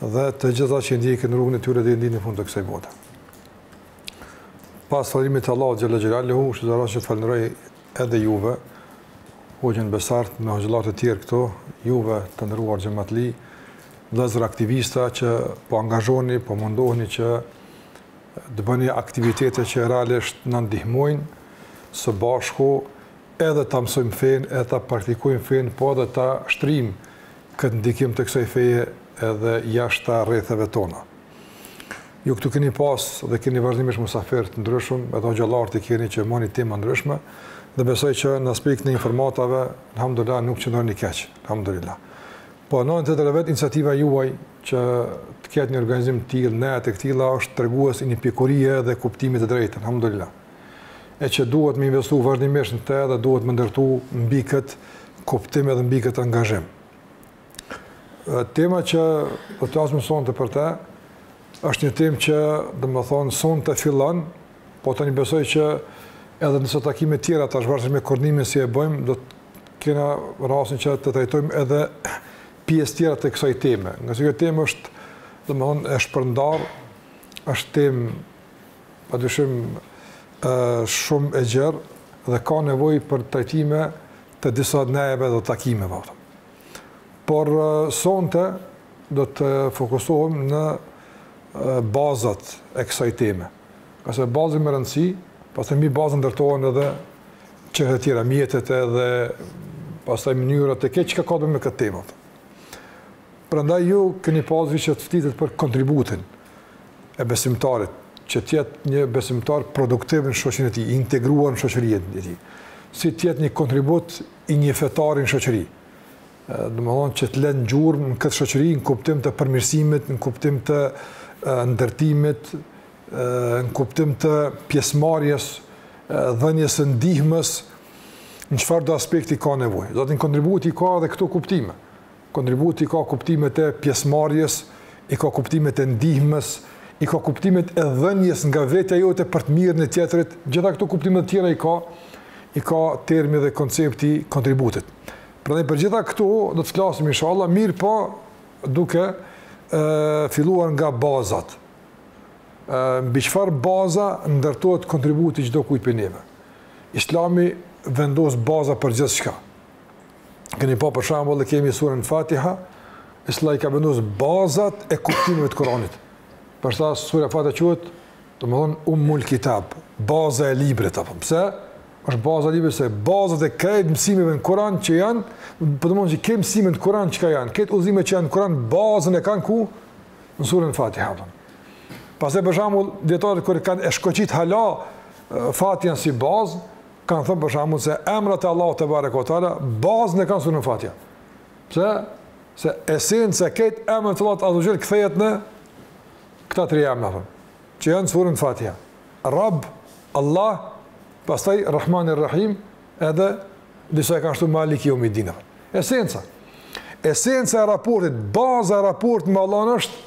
dhe të gjithë ata që ndjekin rrugën e tyre deri në ditën e fundit të kësaj bote. Pas falënderimit të Allahut xhalla xhelaluhu, është e drejtë që falënderoj edhe juve, Hoxhën Besart me hoxhallarët e tjerë këtu, juve të nderuar xhamatli, vëllezër aktivista që po angazhoheni, po mundoheni që të bëni aktivitete që realisht na ndihmojnë së bashku edhe ta mësojmë fenë, edhe ta praktikojmë fenë, po edhe ta shtrijmë këtë ndikim të kësaj feje edhe jashta rretheve tona. Ju këtu keni pas dhe keni vazhdimisht musafirë të ndryshëm, edhe hoxhallarët i keni, çmoni tema të ndryshme, dhe besoj që në aspektin e informatave, alhamdulillah, nuk qëndroni keq, alhamdulillah. Po, në në të të revet, iniciativa juaj që të ketë një organizim të tillë, neje të këtilla është treguës i një pjekurie dhe kuptimit të drejtë, alhamdulillah. e që duhet me investu vazhdimisht në të edhe duhet me ndërtu mbi këtë kuptim edhe mbi këtë angazhim. Tema që do të flasim sonte për te, është një temë që, domethënë, sonte fillon, po tani besoj që edhe në disa takime tjera tash varësisht me koordinimin si e bëjmë, do të kena rastin që të trajtojmë edhe pjesë tjera të kësaj teme. Ngase kjo temë është, domethënë, e shpërndarë, është temë Pa dyshim shumë e gjerë dhe ka nevojë për trajtime të disa nejeve dhe takimeve. Por sonte do të fokusohem në bazat e kësaj teme. Ngase baza me rëndësi, pastaj mbi bazën ndërtohen edhe çështje tjera, mjetet edhe pastaj mënyrat e krejt çka ka me këtë temë. Prandaj ju këni pasë që të flitet për kontributin, e besimtarit, që të jetë një besimtar produktiv në shoqërinë e tij, i integruar në shoqërinë e tij. Si të jetë një kontribut i një fetari në shoqëri. Do të thotë që të lënë gjurmë në këtë shoqëri në kuptim të përmirësimit, në kuptim të ndërtimit, në kuptim të pjesëmarrjes, dhënies së ndihmës në çfarëdo aspekti ka nevojë. Do të thotë kontributi i ka edhe këto kuptime. Kontributi i ka kuptimet e pjesëmarrjes, i ka kuptimet e ndihmës, i ka kuptimet e dhënies nga vetja jote për të mirën e tjetrit, gjitha këto kuptime të tjera i ka, i ka termi dhe koncepti i kontributit. Prandaj për gjitha këto do të flasim inshallah, mirëpo duke e, filluar nga bazat. E, mbi çfarë baza ndërtohet kontributi i çdokujt prej neve. Islami vendos baza për gjithçka. Keni pa për shembull e kemi surën Fatiha, e cila i ka vendos bazat e kuptimeve të Koranit. Për qata surja Fatiha quhet, domethënë, ummul kitab, baza e librit, a kupton. Pse? është baza e librit, se bazat e krejt mësimeve në Koran që janë, pra domethënë krejt mësimeve në Koran çka janë, krejt udhëzimet që janë në Koran, bazën e kanë ku? Në surën Fatiha, pastaj për shembull, dijetarët kur e kanë shkoqit el Fatihan si bazë, Kanë thënë për shembull se emrat e Allahut tebareke ue teala bazën e kanë në surën Fatiha. Pse? Se esenca e krejt emrave të Allahut azze ue xhel kthehet në këta tre emra. Që janë në surën Fatiha. Rabb, Allah, pastaj Rahman e Rahim, edhe disa e kanë shtu Maliki jeumiddin. Esenca. Esenca e raportit, baza e raportit me Allah është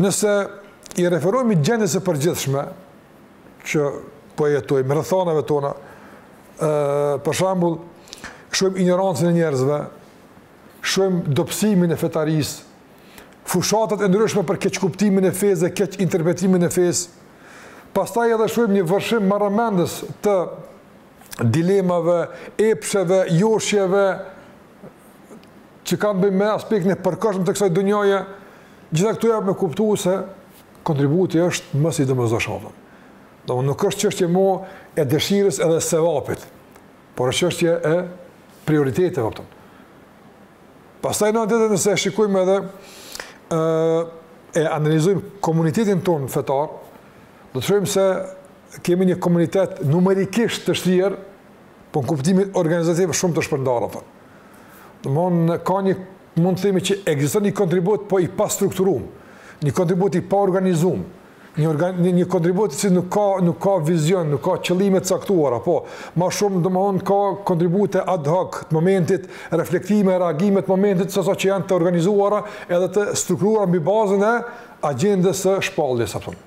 Nëse i referohemi gjendjes së përgjithshme që po e jetojmë, rrethanave tona, ë për shembull, shohim injorancën e njerëzve, shohim dobësimin e fetarisë, fushatat e ndryshme për keqkuptimin e fesë dhe keqinterpretimin e fesë. Pastaj edhe shohim një vërshim marramendës të dilemave, epsheve, joshjeve, që kanë të bëjnë me aspektin e përkohshëm të kësaj dynjaje, gjitha këto e me kuptu se kontributi është më se i domosdoshëm. Domethënë nuk është çështje më e dëshirës edhe sevapit, por është çështje e prioriteteve, a kupton. Pastaj në anën tjetër nëse e shikujmë edhe e analizujmë komunitetin tonë fetar, do të shohim se kemi një komunitet numerikisht të shtrirë, Po në kuptimin organizativ shumë të shpërndarë, a kupton. Domethënë ka një, mund të themi që ekziston një kontribut, po i pastrukturum, një kontribut i paorganizum, një, organ, një, një kontribut që nuk ka, nuk ka vizion, nuk ka qëllime të caktuara, po ma shumë domethënë ka kontribute ad hoc të momentit, reflektime, reagime të momentit, sesa që janë të organizuara edhe të strukturuara mbi bazën e agjendës së shpalljes, a kupton.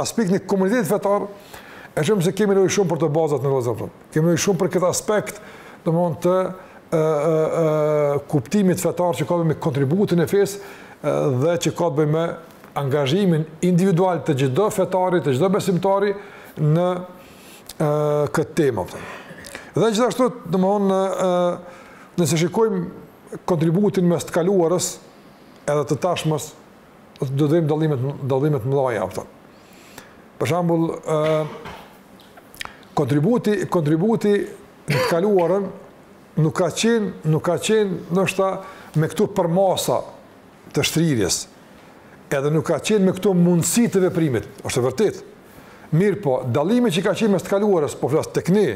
aspektin e komunitetit fetar, e shohim se kemi nevojë shumë për këto bazat në lozër, dhe. kemi nevojë shumë për këtë aspekt domethënë të e, e, e, kuptimit fetar që ka me kontributin e fesë dhe që ka të bëjë me angazhimin individual të çdo fetari, të çdo besimtari në e, këtë temë. Dhe, dhe gjithashtu, domethënë, nëse shikojmë kontributin mes të kaluarës edhe të tashmës, t'i dojmë dallimet dallimet e mëdha, a po kupton. Për shembull, ë kontributi kontributi në të kaluarën nuk ka qenë, nuk ka qenë ndoshta me këto përmasa të shtrirjes. Edhe nuk ka qenë me këto mundësi të veprimit, është e vërtetë. Mirëpo, dallimi që ka qenë mes të kaluarës, po flas tek ne.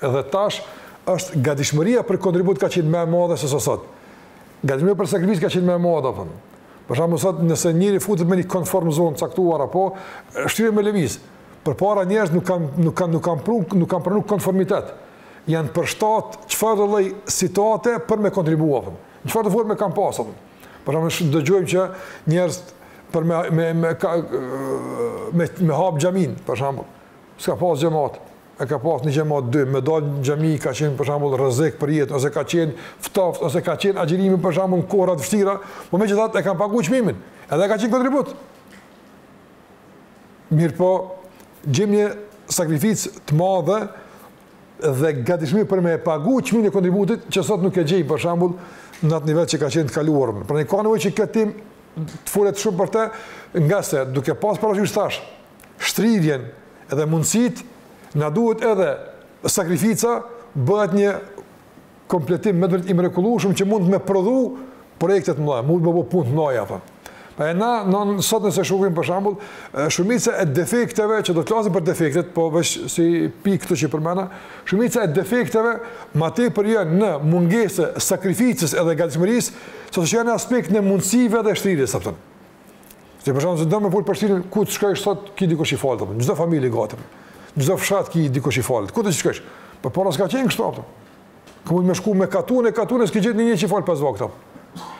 Edhe tash është gatishmëria për kontribut ka qenë më e madhe se sa sot. Gatishmëria për sakrificë ka qenë më e madhe, domethënë. Për shembull sot nëse njeri futet me një konform zonë caktuar apo shtirë me lëviz, përpara njerëz nuk kanë nuk kanë nuk kanë prun, nuk kanë pranuar konformitet. Janë përshtat çfarëdo lloj situate për me kontribuar. Në çfarëdo forme kanë pasur. Për shembull dëgjojmë që njerëz për me me me ka, me, me hap xhaminë, për shembull. S'ka pas xhamat. e ka pas një xhamat dy, me dalë në xhami ka qenë për shembull rrezik për jetën ose ka qenë ftoft ose ka qenë agjërimi për shembull në kohëra të vështira, por megjithatë e kanë paguar çmimin. Edhe ka qenë kontribut. Mirëpo gjen një sakrificë të madhe dhe gatishmi për me pagu çmimin e kontributit që sot nuk e gjej për shembull në atë nivel që ka qenë të kaluarën. Prandaj ka nevojë që kjo temë të folet shumë për të, ngase duke pas parasysh tash shtrirjen dhe mundësitë, na duhet edhe sakrifica, bëhet një kompletim me të vërtetë i mrekullueshëm që mund të me prodhu projekte të mëdha, mund të bëj punë të mëdha apo. Prandaj sot nëse shohim për shembull, shumica e defekteve që do të flasim për defektet, po veç si pikë këtu që përmenda, shumica e defekteve më tepër janë në mungesë sakrificës edhe gatishmërisë, sesa që janë aspektin e mundësive dhe shtrirjes a po kupton. Se për shembull se do me fol për shtrirjen ku të shkojsh sot ki dikush që falet domethënë. Çdo familje gati. Çdo fshat ki dikush që falet. Ku të shkojsh? Përpara s'ka qenë kështu apo? Ke mujt me shku me katun e katun e s'ke gjetë një që fal pesë vakte.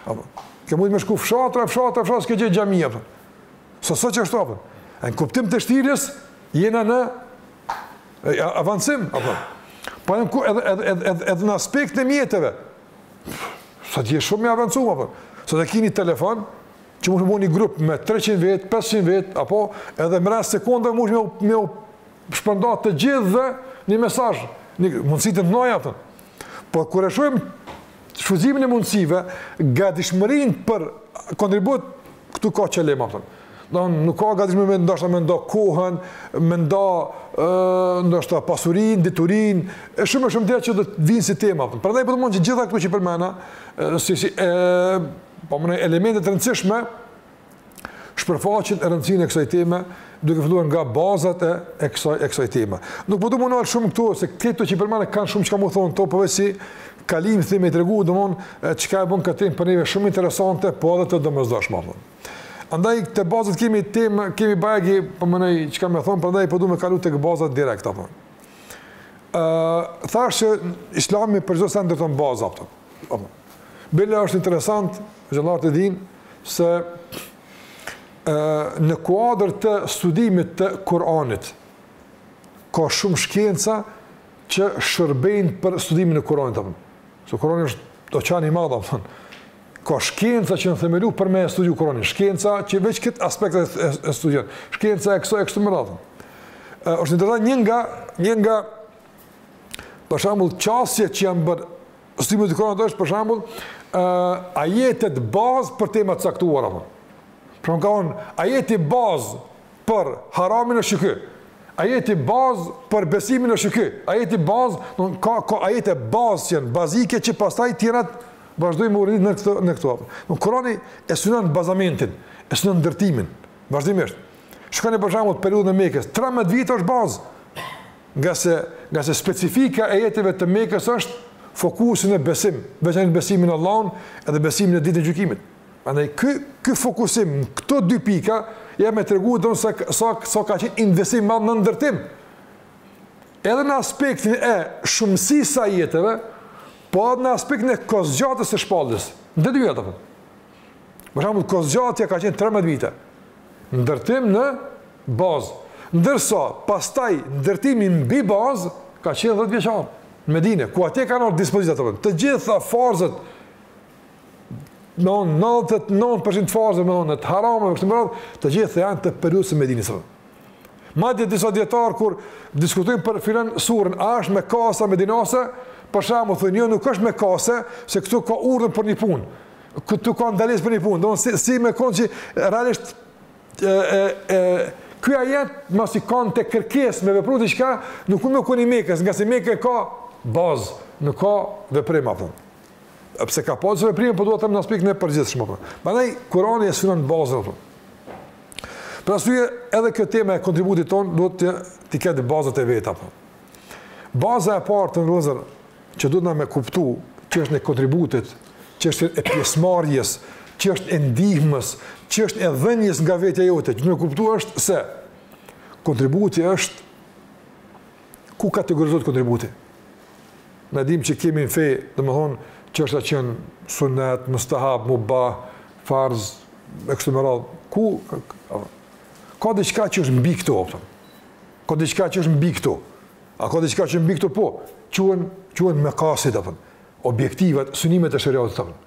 Apo. Ke mujt me shku fshatra, fshatra, fshatra s'ke gjetë xhami apo. Sot s'ka që është apo. Në kuptim të shtrirjes jena në avancim apo. Po edhe edhe edhe edhe në aspektin e mjeteve. Sot je shumë i avancum a po kupton? Sot e ki telefon që mundesh me bo një grup me 300 vetë, 500 vetë apo edhe me disa sekonda mundesh me me u shpërnda të gjithë dhe një mesazh, një mundësi të ndonjë a po kupton. Por kur e shohim shfrytëzimin e mundësive, gatishmërinë për kontribut këtu ka çalim a po kupton? Domethënë nuk ka gatishmëri me ndoshta me nda kohën, me nda ndoshta pasurinë, diturinë, e shumë e shumë tjera që do të vinë si tema. Prandaj për to po mendoj që gjitha këto që përmenda, si, si, e, po domethënë elemente të rëndësishme, shpërfaqin e rëndësinë e kësaj teme, duke filluar nga bazat e, e, kësaj, e kësaj teme. Nuk po do me u ndal shumë këtu, se këto që përmenda kanë shumë çka me u thonë to, po veç si kalimthi me i tregu, domethënë, çka e bën këtë temë për neve shumë interesante, po edhe të domosdoshme. Andaj te bazat kemi temë, kemi bajagi, domethënë çka me thonë, prandaj po du me kalu tek bazat direkt, apo. Thashë që islami për gjithë sen ndërton baza, apo. apo. Bile është interesant, vëlla të din, se e, në kuadër të studimit të Kuranit, ka shumë shkenca që shërbejnë për studimin e Kuranit, apo. Se Kurani është oqean i madh, apo. Ka shkenca që janë themelu për me e studiu Kuranin, shkenca që veç këtë aspekt e, e, e studion, shkenca e këso e kështu me radhë. është një ndër to një nga, një nga, për shembull, qasje që janë bërë, studimit të Kuranit është, për shembull, uh, ajetet bazë për tema të caktuara, apo. Pra me kon, ajeti bazë për haramin është ky. Ajeti bazë për besimin është ky. Ajeti bazë, ka, ka ajete bazë që janë bazike që pastaj tjerat Vazhdojnë me u rrit në këto në këto. Kurani e synon bazamentin, e synon ndërtimin. Vazhdimisht. Shikoni për shembull periudhën e Mekës, 13 vjet është bazë. Nga se nga se specifika e ajeteve të Mekës është fokusi në besim, veçanërisht besimin në Allahun dhe besimin në ditën e gjykimit. Prandaj ky ky fokusim në këto dy pika janë me tregu dmth se sa sa ka qenë investim i madh në ndërtim. Edhe në aspektin e shumësisë së ajeteve, Po edhe në aspektin e kohëzgjatjes së shpalljes, në të dyjat apo. Më shumë, kohëzgjatja ka qenë 13 vite. Ndërtim në bazë. Ndërsa, pastaj, ndërtimi mbi bazë, ka qenë 10-vjeçar. Në Medine, ku atje kanë ardh dispozitat apo. Të gjitha farzët, në 99% farzët, në të haramëve, të gjitha janë të periudhës së Medinës, apo. Madje disa dijetarë kur diskutojnë për filan surën, a është mekase a medinase, për shembull thonë jo nuk është mekase, se këtu ka urdhër për një punë. Këtu ka ndalesë për një punë. Don si si me kon që realisht e e e ky ajet masi ka në të kërkesë me vepru diçka, nuk mund me kon i Mekës, nga se Meka ka bazë, nuk ka veprim apo. Pse ka pasur veprime, po dua të them në aspektin e përgjithshëm apo. Prandaj Kurani e synon bazën apo. Pra aty edhe kjo tema e kontributit tonë duhet t'i ketë bazat e veta apo. Baza e parë të nderuar vëllezër që duhet na me kuptu çështje e kontributit, çështje e pjesëmarrjes, çështje e ndihmës, çështje e dhënies nga vetja jote, që duhet kuptu është se kontributi është ku kategorizohet kontributi? Na dimë që kemi në fe, domethënë, çështje që janë sunet, mustahab, mubah, farz, e kështu me radhë, ku, ka diçka që është mbi këto, a kupton? ka diçka që është mbi këto, a ka diçka që është mbi këto, po, quhen, quhen mekasid, a kupton, objektivat, synimet e sheriatit, a kupton.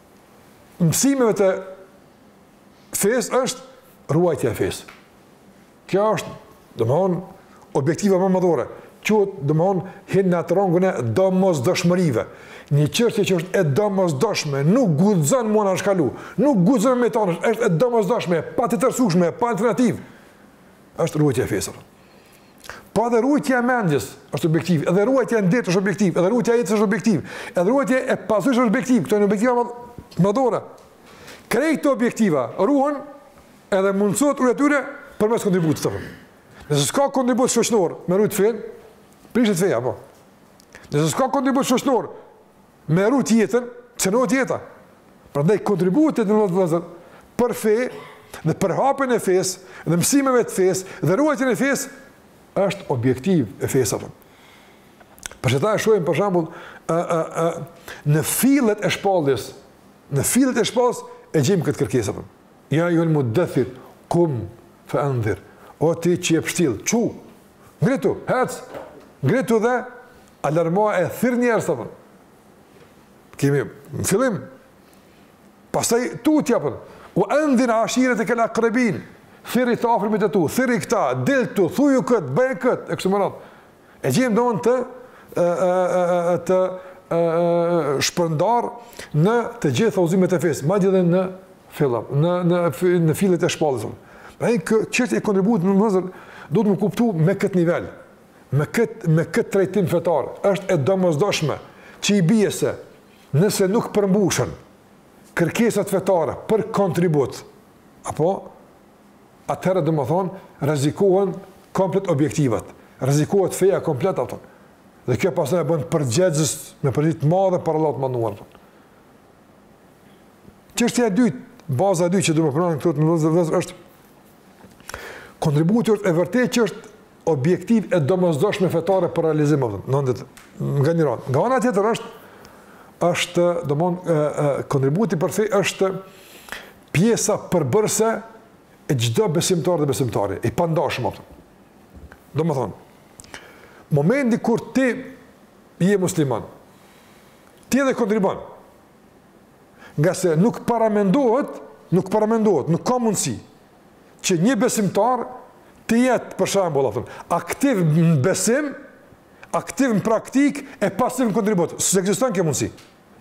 mësimeve të fesë është ruajtja e fesë. Kjo është, domethënë, objektiva më madhore, që domethënë hin në atë rangun e domosdoshmërive. Një çështje që është e domosdoshme, nuk guxon me u anashkalu, nuk guxon, domethënë është e domosdoshme, patjetërsueshme, pa alternativë, është ruajtja e fesë. Po edhe ruajtja e mendjes është objektiv, edhe ruajtja e nderit është objektiv, edhe ruajtja e jetës është objektiv, edhe ruajtja e pasurisë është objektiv, këto janë objektiva madhore. Krejt këto objektiva ruhen edhe mundësohet ruajtja e tyre përmes kontributit tonë. Nëse s'ka kontribut shoqnor me rujt fenë, prishet feja, apo. Nëse s'ka kontribut shoqnor Me rujt jetën, cenohet jeta. Prandaj kontributi të nderuar vëllezër për fe dhe përhapjen e fesë dhe mësimeve të fesë dhe ruajtjen e fesë është objektiv e fesë a kupton. Për qeta e shohim për shambull a, a, a, në fillet e shpalljes, në fillet e shpalljes e gjejmë këtë kërkesë a kupton. Ja ejjuhel muddeththir, kum fe endhir, o ti që je pështjellë, çu, ngritu, hec, ngritu dhe Alarmo e thirr njerëz apo. Kemi në fillim. Pastaj tutje apo. Ue endhir ashiretekel akrabin. Thirri të afërmit e tu, thirri këta, del tu, thuju këtë, bëj këtë, e kështu me radhë. E gjejmë domethënë të ë ë ë të ë ë shpërndarë në të gjitha udhëzimet e fesë, madje edhe në fillim, në në në fillet e shpalljes. Pra edhe kjo çështje e kontributit të nderuar vëllezër duhet me u kuptu me këtë nivel. me këtë me këtë trajtim fetar është e domosdoshme që i bie se nëse nuk përmbushen kërkesat fetare për kontribut apo atëherë domethënë rrezikohen komplet objektivat rrezikohet feja komplet ato dhe kjo pastaj e bën përgjegjës me përgjegjësi të madhe para Allahut të madhëruar çështja e dytë baza e dytë që du me përmend këtu të nderuar vëllezër është kontributi është e vërtetë që është objektiv e domosdoshme fetare për realizim apo në ndër nga një rond. Nga ana tjetër është është domon kontributi për fe është pjesa përbërëse e çdo besimtari dhe besimtareje, i pandashëm apo. Domethënë momenti kur ti je musliman, ti edhe kontribon. Ngase nuk paramendohet, nuk paramendohet, nuk ka mundësi që një besimtar të jetë për shembull atë aktiv në besim, aktiv në praktik e pasiv në kontribut. S'ekziston kjo mundësi.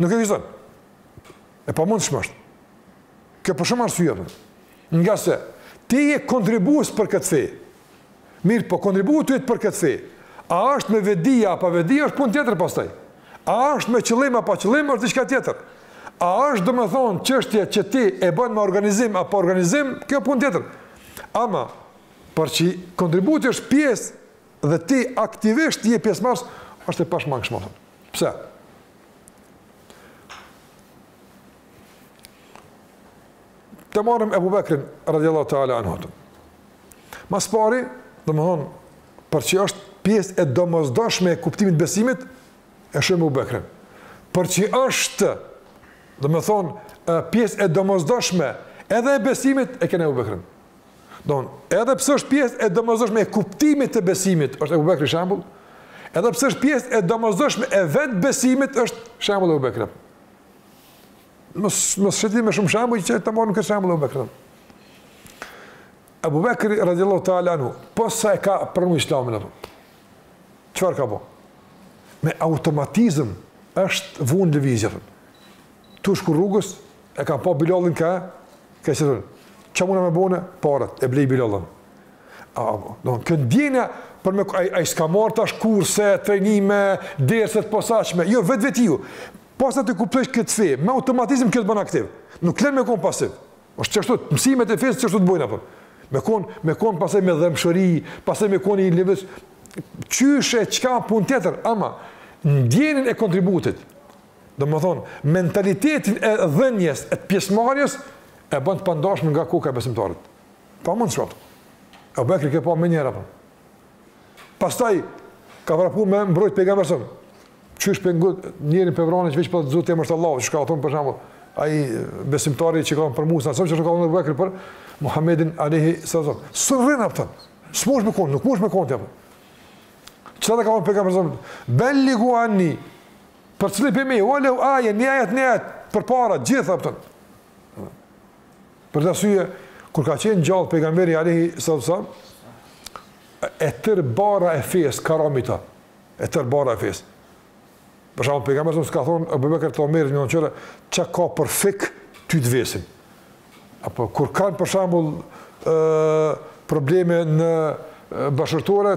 Nuk ekziston. E pamundshme asht. Kjo për shumë arsye. Ngase, ti je kontribues për këtë fe. Mirë, po kontributi yt për këtë fe, a është me vetëdije a pa vetëdije është punë tjetër pastaj. A është me qëllim a pa qëllim është diçka tjetër. A është domethënë çështja që ti e bën me organizim a pa organizim, kjo punë tjetër. Ama por që kontributi është pjesë dhe ti aktivisht je pjesëmarrës është e pashmangshme. Pse? Të marëm Ebu Bekrin, radiallahu ta'ala anhu. Ma s'pari, domethonë, për që është pjesë e domosdoshme e kuptimit t'besimit, e shohim Ebu Bekrin. Për që është, domethonë, pjesë e domosdoshme edhe e besimit, e kemi Ebu Bekrin. Don, edhe pse është pjesë e domosdoshme e kuptimit të besimit, është Abu Bekri shembull. Edhe pse është pjesë e domosdoshme e vet besimit, është shembull Abu Bekri. Mos mos shëti me shumë shembuj veç të marrim këtë shembull Abu Bekrin. Abu Bekri radhiyallahu ta'ala anhu, posa e ka pranuar Islamin apo? Çfarë ka bën? Me automatizëm është vënë lëvizje. Tu shku rrugës e ka pa Bilalin, ka, ka thënë, "Çfarë mund të më bëne? Parat e blej Bilalin." Apo, do të ndjenja për me ai ai s'ka marr tash kurse, trajnime, derse të posaçme. Jo vetvetiu. Posa ta kuptojsh këtë fe, me automatizëm kjo të bën aktiv. Nuk lën me kon pasiv. Është kështu, mësimet e fesë kështu të bëjnë apo. Me kon, me kon pastaj me dhembshuri, pastaj me kon i lëviz qysh e çka pun tjetër, ama ndjenin e kontributit. Domethënë mentalitetin e dhënies, e pjesëmarrjes e bën të pandashëm nga koka e besimtarit. E pamundshme. Abu Bekri ke pa më njëra po. Pastaj ka vrapu me mbrojt pejgamberin. Qysh pe ngucni njërin pe vrani që veç po thot zoti em osht Allahu, çka thon për shembull, ai besimtari që kanë për Musa, sa çka kanë Abu Bekri për Muhammedin alayhi sallam. Surrin aftë. Smush me kon, nuk mush me kon ti apo. Çfarë ka thon pejgamberi? Belligu anni. Përcillni prej meje, ue leu aje, një ajet, një ajet, për para, gjithë apëtën. Për atë arsye, kur ka qenë gjallë pejgamberi alejhi salatu selam, e tërë barra e fesë ka ra mbi ta, e tërë barra e fesë. Për shembull, pejgamberi salatu selam s'ka thonë, Ebu Bekrit, Omerit një në qëre, çka për fikh ty të vesin. Apo, kur kanë për shembull probleme bashkëshortore,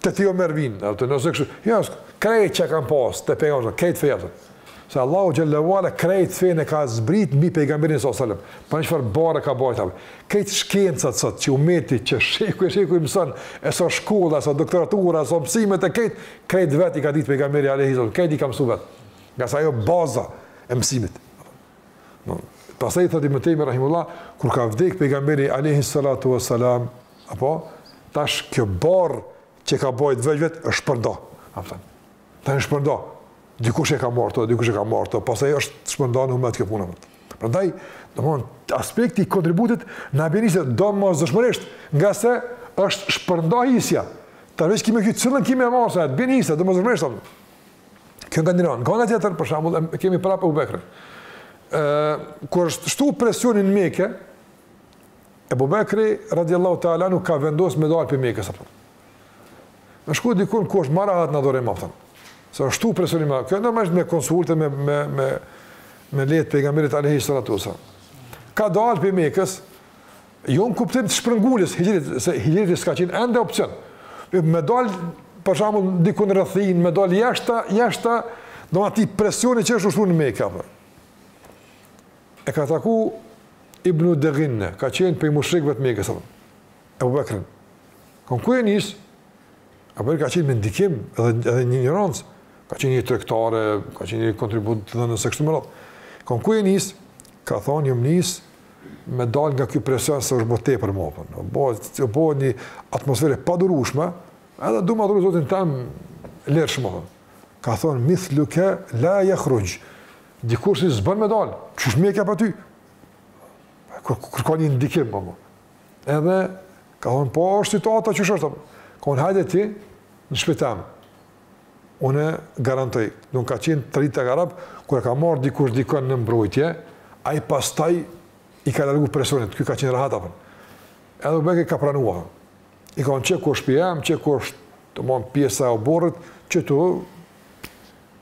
Te ti Omer vijnë, apo të nëse kështu. Jo, krejt çka kanë pas te pejgamberi, krejt feja apo. Se Allahu xhelle ve ala krejt fenë e ka zbrit mbi pejgamberin sallallahu alajhi wasallam. Pa çfarë barre ka bartë. Krejt shkencat sot që umeti qe shekuj e shekuj i mëson, e sa shkolla, sa doktoratura, sa mësime, krejt, krejt vet i ka ditë pejgamberi alajhi wasallam, krejt i ka mësuar vet. Ngase ajo baza e mësimit. Në, pastaj thotë më tej, Rahimullah, kur ka vdek pejgamberi alejhi salatu ve selam, apo, tash kjo barrë që ka bajt vetë, është shpërnda. A kupton, tash është shpërnda. Dikush e ka marrë to, dikush e ka marrë to, pastaj është shpërnda në umet kjo punë. Prandaj, domethënë, aspekti i kontributit na bjen hise domosdoshmërisht, ngase është shpërnda hisja. Ta veç kime kjo cilën kime e marrë, sa të bjen hisja, domosdoshmërisht. A kupton. Kjo nga njëra, nga ana tjetër, për shembull, e kemi prapë Ebu Bekrin. Kur është shtu presioni në Mekë, Ebu Bekri, radiallahu ta'ala anhu, ka vendos me dalë prej Mekës, apo. Me shku dikun ku është ma rahat në dore ma, apo. Se është shtu presioni më, kjo normalisht me konsultë, me, me, me, me leje të pejgamberit alejhi salatu selam. Ka dalë prej Mekës, Jo në kuptim të shpërnguljes hixhretit, se hixhreti s'ka qenë ende opsion. Me dal për shembull diku në rrethinë, me dal jashtë, jashtë do të thotë presioni që është ushtruar në Mekë apo. E ka taku Ibn Deghin, ka qenë prej mushrikëve të Mekës apo. Ebu Bekër, ka thonë ku je nis? Ebu Bekri ka qenë me ndikim edhe edhe në injorancë, ka qenë një tregtar, ka qenë një kontributdhënës e kështu me radhë. Ka thonë ku je nis? Ka thonë jam nis me dalë nga ky presion se është bërë tepër më, apo. Po, po, u bë një atmosferë e padurueshme, edhe du me adhuru Zotin tem lirshëm. Ka thon mithluke la jahruxh. Dikush si ti s'bën me dalë, qysh Meka pa ty. Kur kur ka një ndikim më. Edhe ka thon po është situata qysh është. Ka thon hajde ti në shpi tem. Unë garantoj, nuk ka qenë traditë te arabët, kur e ka marrë dikush dikon në mbrojtje, ai pastaj i ka largu presionet, ky ka qenë rahat apo. Edhe Ebu Bekri ka pranu, i ka thonë që kërë shpijem, që kërë është domethonë pjesa e oborrit, që të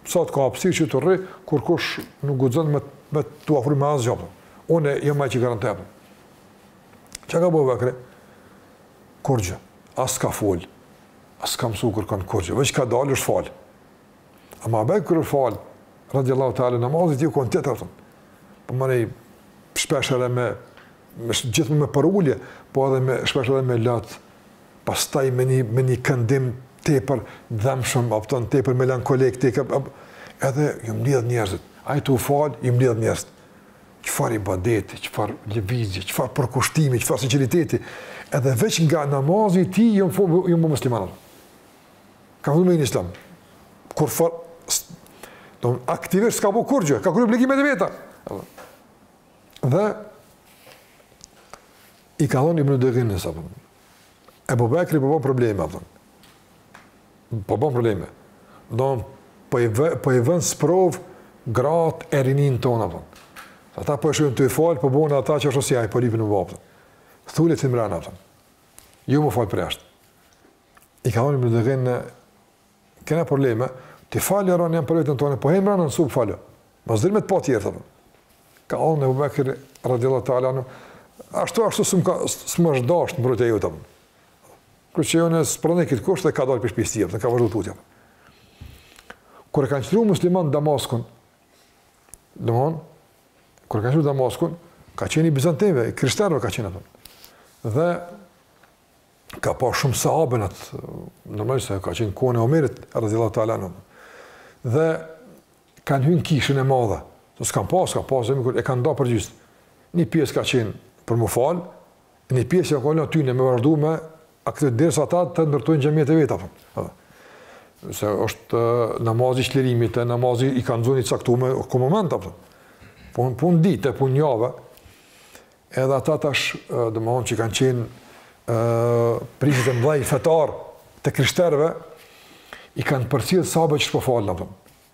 sa të ka hapësirë që të rri, kurkush nuk guxon me, me t'u afru me asgjo apo. Unë jam ai që garantoj apo. Çka ka bë Ebu Bekri? Kurgjë, as s'ka folë, S'ka mësu kërkan kurgjë, veç ka dalë është fal. Ama be kur u fal, radiallahu te'ala, namazi tij u kon tjetër, apo. Domethënë, shpesh edhe me, me gjithë me përulje, po edhe me, shpesh edhe me lot, pastaj me një, me një këndim tepër dhembshëm, apo tepër melankolik, tepër, edhe ju mbledh njerëzit. Ai tu u fal, ju mbledh njerëzit. Çfarë ibadeti, çfarë lëvizje, çfarë përkushtimi, çfarë sinqeriteti. Edhe veç nga namazi i tij janë bo janë bo musliman. Kanë hy në Islam. Kur fa don aktivist s'ka bo kurgjë, ka kry obligimet e veta. Dhe i kanë thënë Ibn Deghines, apo. Ebu Bekri po bën probleme, apo. Po bën probleme. Do po i vë, po i vën sprov grat e rinin tona po. Ata po e shohin tu u fal, po bojnë ata qysh si ai po lypin me ba. Thuji të hyn mrena atë. Jo me u fal përjashtë. I ka thonë Ibn Deghine kena probleme, ti falë rënë janë për vetën tonë, po hyn mrena në shpi falu. Mos dil me të pa tjerët. Ka thonë Abu Bakr radhiyallahu ta'ala anhu ashtu ashtu s'm ka s'm është dasht mbrojtja jote. Kështu që unë s'pranoj këtë kusht dhe ka dalë prej shtëpie, dhe ka vazhdu tutje. Kur e kanë çliru muslimanët Damaskun, domethon, kur e kanë çliru Damaskun, ka qenë i Bizantinve, i krishterve ka qenë atë. Dhe ka pas shumë sahabë atë, normalisht se ka qenë koha e Omerit, radiallahu te'ala anhu. Dhe kanë hy në kishën e madhe, se s'kanë pas, s'kanë pas, e kanë da përgjysmë. Një pjesë ka qenë për me u falë, Një pjesë ja kanë lënë atyne me vazhdu me atë derisa ata të ndërtojnë xhamiet e veta. Po. Se është namazi i çlirimit, namazi i kohëzgjatjes caktume, ku moment apo. Po një, po një ditë, po një javë. Edhe ata tash, domthon që kanë qenë prijësit e mëdhenj fetar të krishterëve i kanë përcjell sahabët qysh po falen apo.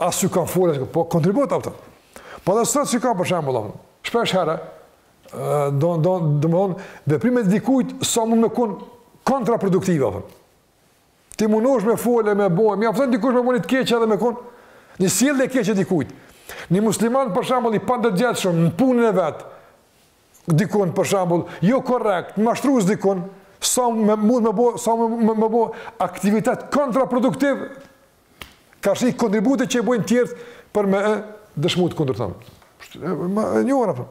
As s'ju kanë folë, po kontribut apo. Po dhe sot sa ka për shembull, apo. Shpesh herë, do, do, domethonë, veprimet e dikujt, sa mund me kon kontraproduktive, apo. Ti mundohesh me folë, me bojë, mjafton dikush me bojë të keqë edhe me kon, një sjellje e keqe dikujt. Një musliman, për shembull, i pandërgjegjshëm, në punën e vet, dikun, për shembull, jo korrekt, mashtron dikun, sa me mund me bë, sa me me bë aktivitet kontraproduktiv Karshi kontributit që e bojnë tjertë për me e dëshmu të kundërtën. Ma e një orë,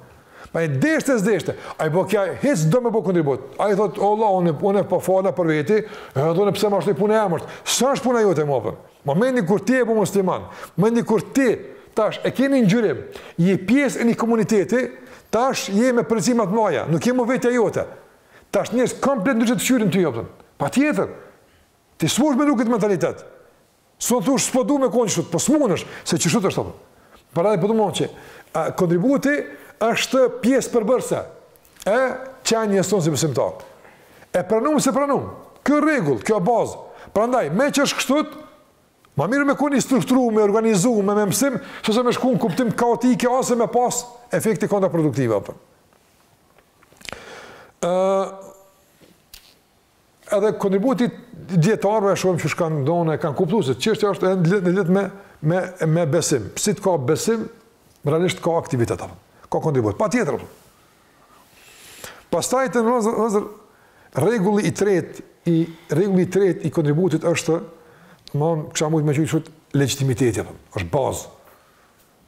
ma e deshte s'deshte. Ai bo kja, hecë do me bo kontribut. Ai thotë, o Allah, unë, unë e po fala për veti, edhe unë pse ma shtoj punë e emërt. S'është puna jote, apo. Momenti kur ti je bu musliman, momenti kur ti tash e ke një ngjyrim, je pjesë e një komuniteti, tash je me përgjegjësi ma t'mdhaja, nuk je ma vetja jote. Tash njerëzit komplet në gjyqet të kqyrin të jopëtën. Patjetër, Ti s'mund me nuk këtë mentalitet. S'un thush, s'po du me konë qështu, po s'mundesh, se qështu të është të Prandaj po du me thon që, a, kontributi është pjesë përbërse, e qenies tonë si besimtarë. E pranum s'e pranum, kjo rregull, kjo bazë. Prandaj, meqë është kështut, ma mirë me konë i strukturu, me organizu, me me mësim, që se me shku në kuptim kaotike, ose me pas efekti kontraproduktive. Për. Edhe kontributi dijetarëve shohim që shkan ndonë kanë kuptuar se çështja është edhe në lidhje me me me besim. Si të ka besim, realisht ka aktivitet apo. Ka kontribut. Patjetër. Pastaj të rrozë rregulli i tretë i rregulli i tretë i kontributit është, domthonë, çka mundet me thonë legjitimiteti apo. Është bazë.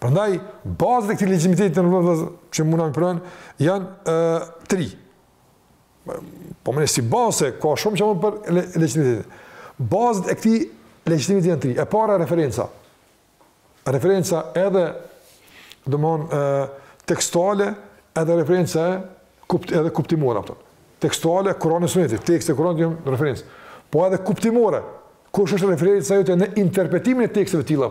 Prandaj bazat e këtij legjitimiteti vëllezër që mund të pran janë ë tri. Po më si bazë ka shumë që më për legjitimiteti. Bazat e këtij legjitimiteti janë tri. E para referenca. Referenca edhe domthon ë tekstuale, edhe referenca e kupt edhe kuptimore apo. Tekstuale Kurani Sunneti, tekste Kurani janë referencë. Po edhe kuptimore. Kush është referenca jote në interpretimin e teksteve të tilla?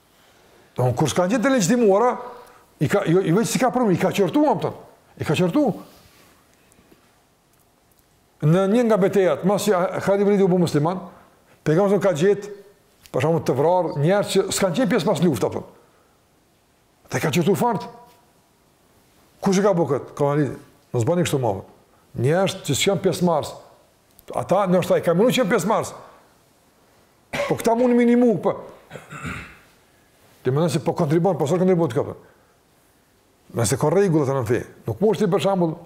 Do kur s'kan qenë të legjitimuara, i ka jo, jo veç s'i ka përmi, i ka qortuar ato. I ka qortuar. Në një nga betejat, masi që Khalid ibn Walid u bu musliman, pejgamberi ka gjetë për shembull të vrarë njerëz që s'kan qenë pjesëmarrës n'luftë apo. E ka qortuar fort. Kush e ka bu kët? Khalidi. Mos bani kështu më. Njerëz që s'kan qenë pjesëmarrës. Ata ndoshta i kanë menu që janë pjesëmarrës. Po këta mund me menu, po. Ti menon se po kontribon, po s'ka kontribut këtu. Nëse ka rregulla në fe. Nuk mundesh ti për shembull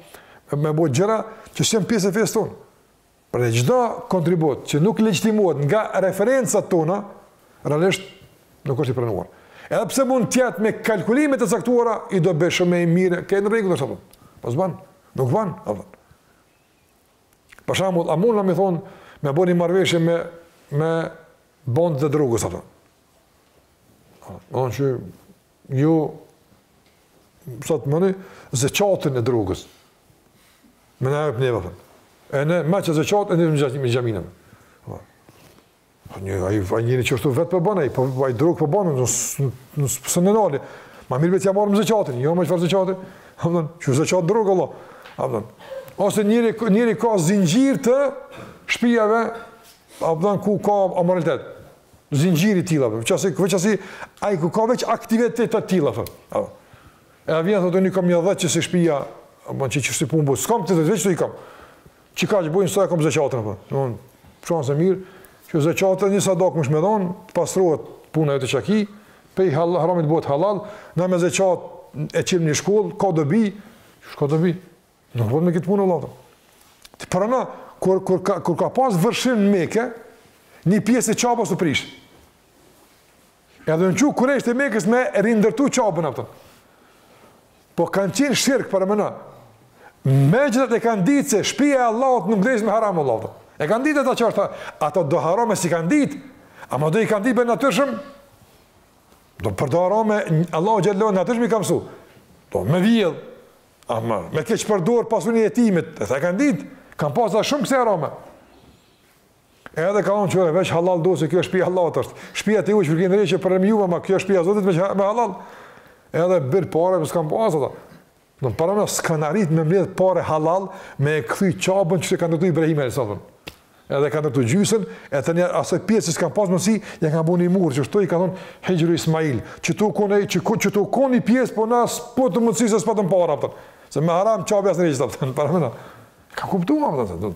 me bo gjëra që s'janë pjesë e fesë tonë. Pra çdo kontribut që nuk legjitimohet nga referencat tona, realisht nuk është i pranuar. Edhe pse mund të jetë me kalkulime të caktuara, i dobishëm, i mirë, ke në rregull të thotë. Po s'ban, nuk ban, apo. Për shembull, a mujna me thon me bo ni marrëveshje me me bandat e drogës apo? Unë që ju sot mëni zeqatin e drogës. Më në e për neve, për. E ne me qat zeqat, e ndërtojmë xhaminë. Po një, ai ai njëri që ashtu vetë po bën ai, po ai drogë po bën, në pse në nali. Ma mirë vetë ja marrim zeqatin, jo mor çfarë zeqati. Domthon, çu zeqat drogë Allah. Domthon, ose njëri njëri ka zinxhir të shtëpive, domthon ku ka amoralitet. Zinxhir i vilave, po qasi, po qasi ai ku ka veç aktivitet të tilla thon. Domthon. Edhe vjen thotë unë kam një dhjetë qësi shtëpia, apo çiçi si pumbu, s'kam të vetë i kam. Qe kaq bojnë sa e kom zeqatin, po. Po. Në qanë se mirë, qe zeqatin një sadaka më shmedon, pasrohet puna e të qaki, prej hal, haramit bëhet halal, na me zeqat e çelim një shkollë, ka dobi, çka dobi, nuk bëhet me këtë punë, Allah, ti parameno, kur, kur, ka, kur ka pas vërshim në Mekë, një pjesë e Qabes u prish, Edhe donë që kurejshët e Mekës me rindërtu Qaben, a kupton. Po kanë qenë n'shirk, parameno. Megjithatë e kanë ditë se shpia e Allahut nuk ngrehet me haram Allah, a kupton. E kanë ditë ata çka është, ata do harame s'i kanë ditë, ama do i kanë ditë be natyrshëm, do për do harame, Allahu xhele shanuhu natyrshëm i ka msu, do me vjedh, a me, me keqpërdor pasuninë e jetimit, ata e kanë ditë, kanë pasë shumë kësi harame. Edhe kanë thonë që veç halal don se kjo shtëpi e Allahut është. Shtëpia ti u shpërkin drejtë që për më, ama kjo shtëpi e Zotit me me halal. Edhe bir pare ma s'kanë pas ata. Do të pare ma s'kanë arrit me mbledh pare halal me e kthy Qaben qysh ka ndërtu Ibrahimi alejhi selam. Edhe kanë ndërtu gjysën, e tani asaj pjese që s'kanë pas mundsi, ja kanë bënë mur që sot i kanë thonë Hixhru Ismail, që tu kone që ku që tu koni pjesë po nas po të mundsi se s'patën pare ata. Se me haram Qabja s'ndreqet, parameno. Kanë kuptuar ata.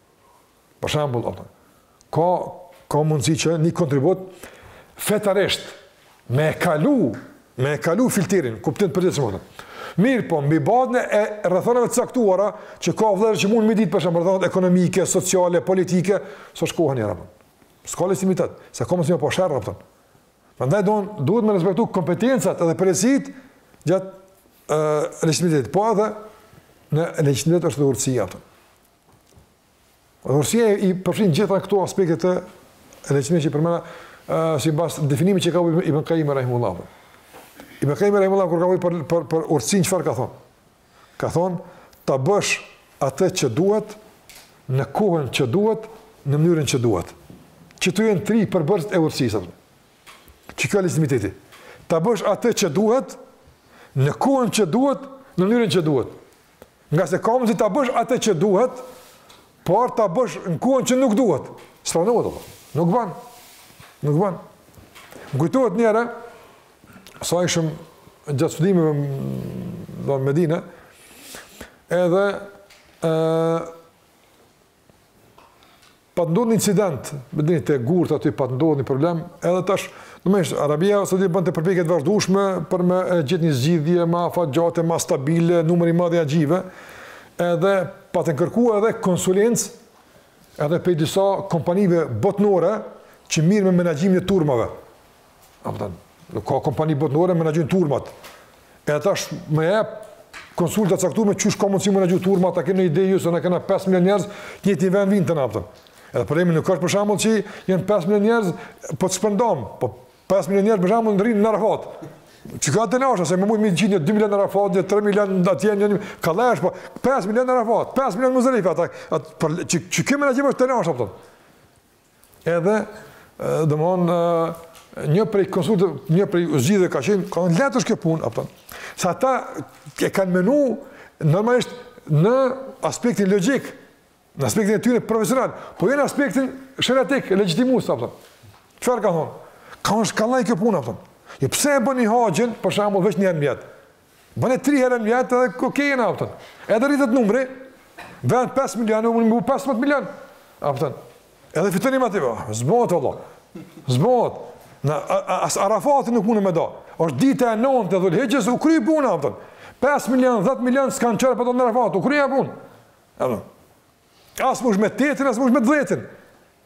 Për shembull, apo ka ka mundësi që një kontribut fetarisht me e kalu, me e kalu filterin, n'kuptim të përgjithshëm. Mirëpo, mbi bazën e rrethonave të caktuara, që ka vlerë që mund me ditë për shembull, rrethonat ekonomike, sociale, politike, s'është koha njëherë, s'ka legjitimitet, se ka mundësi me bo sherr, a kupton. Prandaj, do, duhet me respektu kompetencat edhe përgjegjësitë gjatë e, legjitimitetit, po edhe në legjitimitet është dhe urtësia, a kupton. Urtësia i përfshin gjitha këto aspekte të legjitimitetit që përmenda, sipas definimit që ka bënë Ibn Qayyim rahimullahu. Ibn Qayyim rahimullahu kur ka vënë për për për urtësinë çfarë ka thonë? Ka thonë ta bësh atë që duhet në kohën që duhet, në mënyrën që duhet. Qeto janë tri përbërës të urtësisë. Qeky legjitimiteti. Ta bësh atë që duhet në kohën që duhet, në mënyrën që duhet. Ngase ka mundësi ta bësh atë që duhet, por ta bësh në kohën që nuk duhet. S'pranohet. Nuk ban. Nuk ban. M'kujtohet njëherë sa ishim gjatë studimeve në Medinë, edhe ë pat ndodhë një incident, me i gjujt gurët aty, pat ndodhë një problem, edhe tash, domethënë, Arabia Saudite bënte përpjekje të vazhdushme për me gjetë një zgjidhje, ma afatgjate, ma stabile, numri i madh i haxhive, edhe patën kërku edhe konsulencë, edhe prej disa kompanive botnore, që merren me menaxhimin e turmave. A kupton, nuk ka kompani botnore menaxhojnë turmat. E tash më jep konsulta të caktume, qysh ka mundësi me menaxhu turmat, a keni ide ju, se na kena 5 milion njerëz, në qit vend vijnë tanë, a kupton. Edhe problemi nuk është për shembull që janë 5 milion njerëz po shpërndahen, po 5 milion njerëz për shembull rrin në Arafat. Që ka të lashë, se me mujtë me i gjetë një 2 milion në Arafat, një 3 milion atje, një një, kallaj është, po 5 milion në Arafat, 5 milion në Muzdelife, ata, at, për, që, që kemi në gjithë është të lashë, a kupton. Edhe, domethonë, një prej konsultë, një prej zgjidhjeve ka qenë, ka thonë lehtë është kjo punë, a kupton. Se ata e kanë menu, normalisht, në aspektin logjik, në aspektin e tyre profesional, po jo në aspektin sheriatik, legjitimus, a kupton. Çfarë ka thonë? Ka thonë është kallaj kjo punë, a kupton. Jo, pse e bëni haxhin, për shembull, veç një herë në vjetë? Bëne tri herë në vjetë edhe okej je, a kupton. Edhe rritet numri, vend 5 milion, mun me u bo 15 milion. A kupton. Edhe fitoni ma t'iva. Ah, s'bohet, vlla. S'bohet. Në, as Arafati nuk mun me u da. është dita e nëntë e Dhul Hixhes, u kry puna, a kupton. 5 milion, 10 milion, s'kanë çare pa dalë në Arafat, u kry ajo punë. A kupton. As më është me tetin, as më është me dhjetin.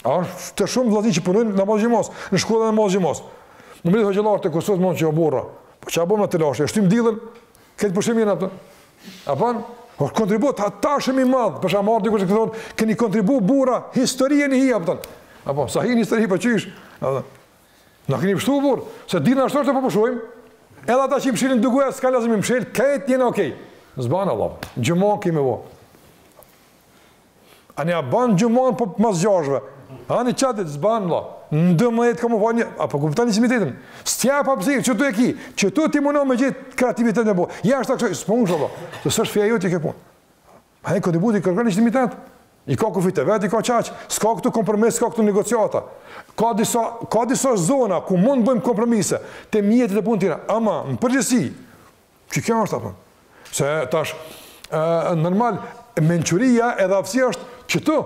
Ashtu shumë vëllazi që punojnë namazi i xhumas, në shkollë namazi i xhumas. Me u mbledhë hoxhallarët e Kosovës me thonë o burra. Po çfarë bën atë lashë? E shtim të dillën. Krejt pushim janë ata. A bën? Po kontribut hata shumë i madh, për shkak dikush me thonë, keni kontribu burra historinë e hija apo. Apo sa hini n'histori po qysh. Apo. Na keni pështu burra, se t'dillën ashtu po pushojmë. Edhe ata që mshilin dugajë, s'ka lazëm me i mshil, krejt jeni okay. S'ban vlla. Xhumanë e kemi vlla. Ani a ban xhumanë po mas gjashtëve. Ani çatë s'ban vlla. Në 12 ka me u bo, a po kuptoni legjitimitetin? S'tia pa pse, çu do e ki? Çu do ti mundon me gjithë kreativitetin me bo. Jo është ajo, s'po mund vlla. Se s'është fjalë jote kjo punë. Ani kontributi kërkon legjitimitet. I ka kufijtë e vet, i ka çaq. S'ka këtu kompromis, s'ka këtu negociata. Ka disa, ka disa zona ku mund të bëjmë kompromise te mjetet e punë tjera. Ama, në përgjithësi, Qikjo është apo? Se tash ë normal mençuria edhe aftësia është këtu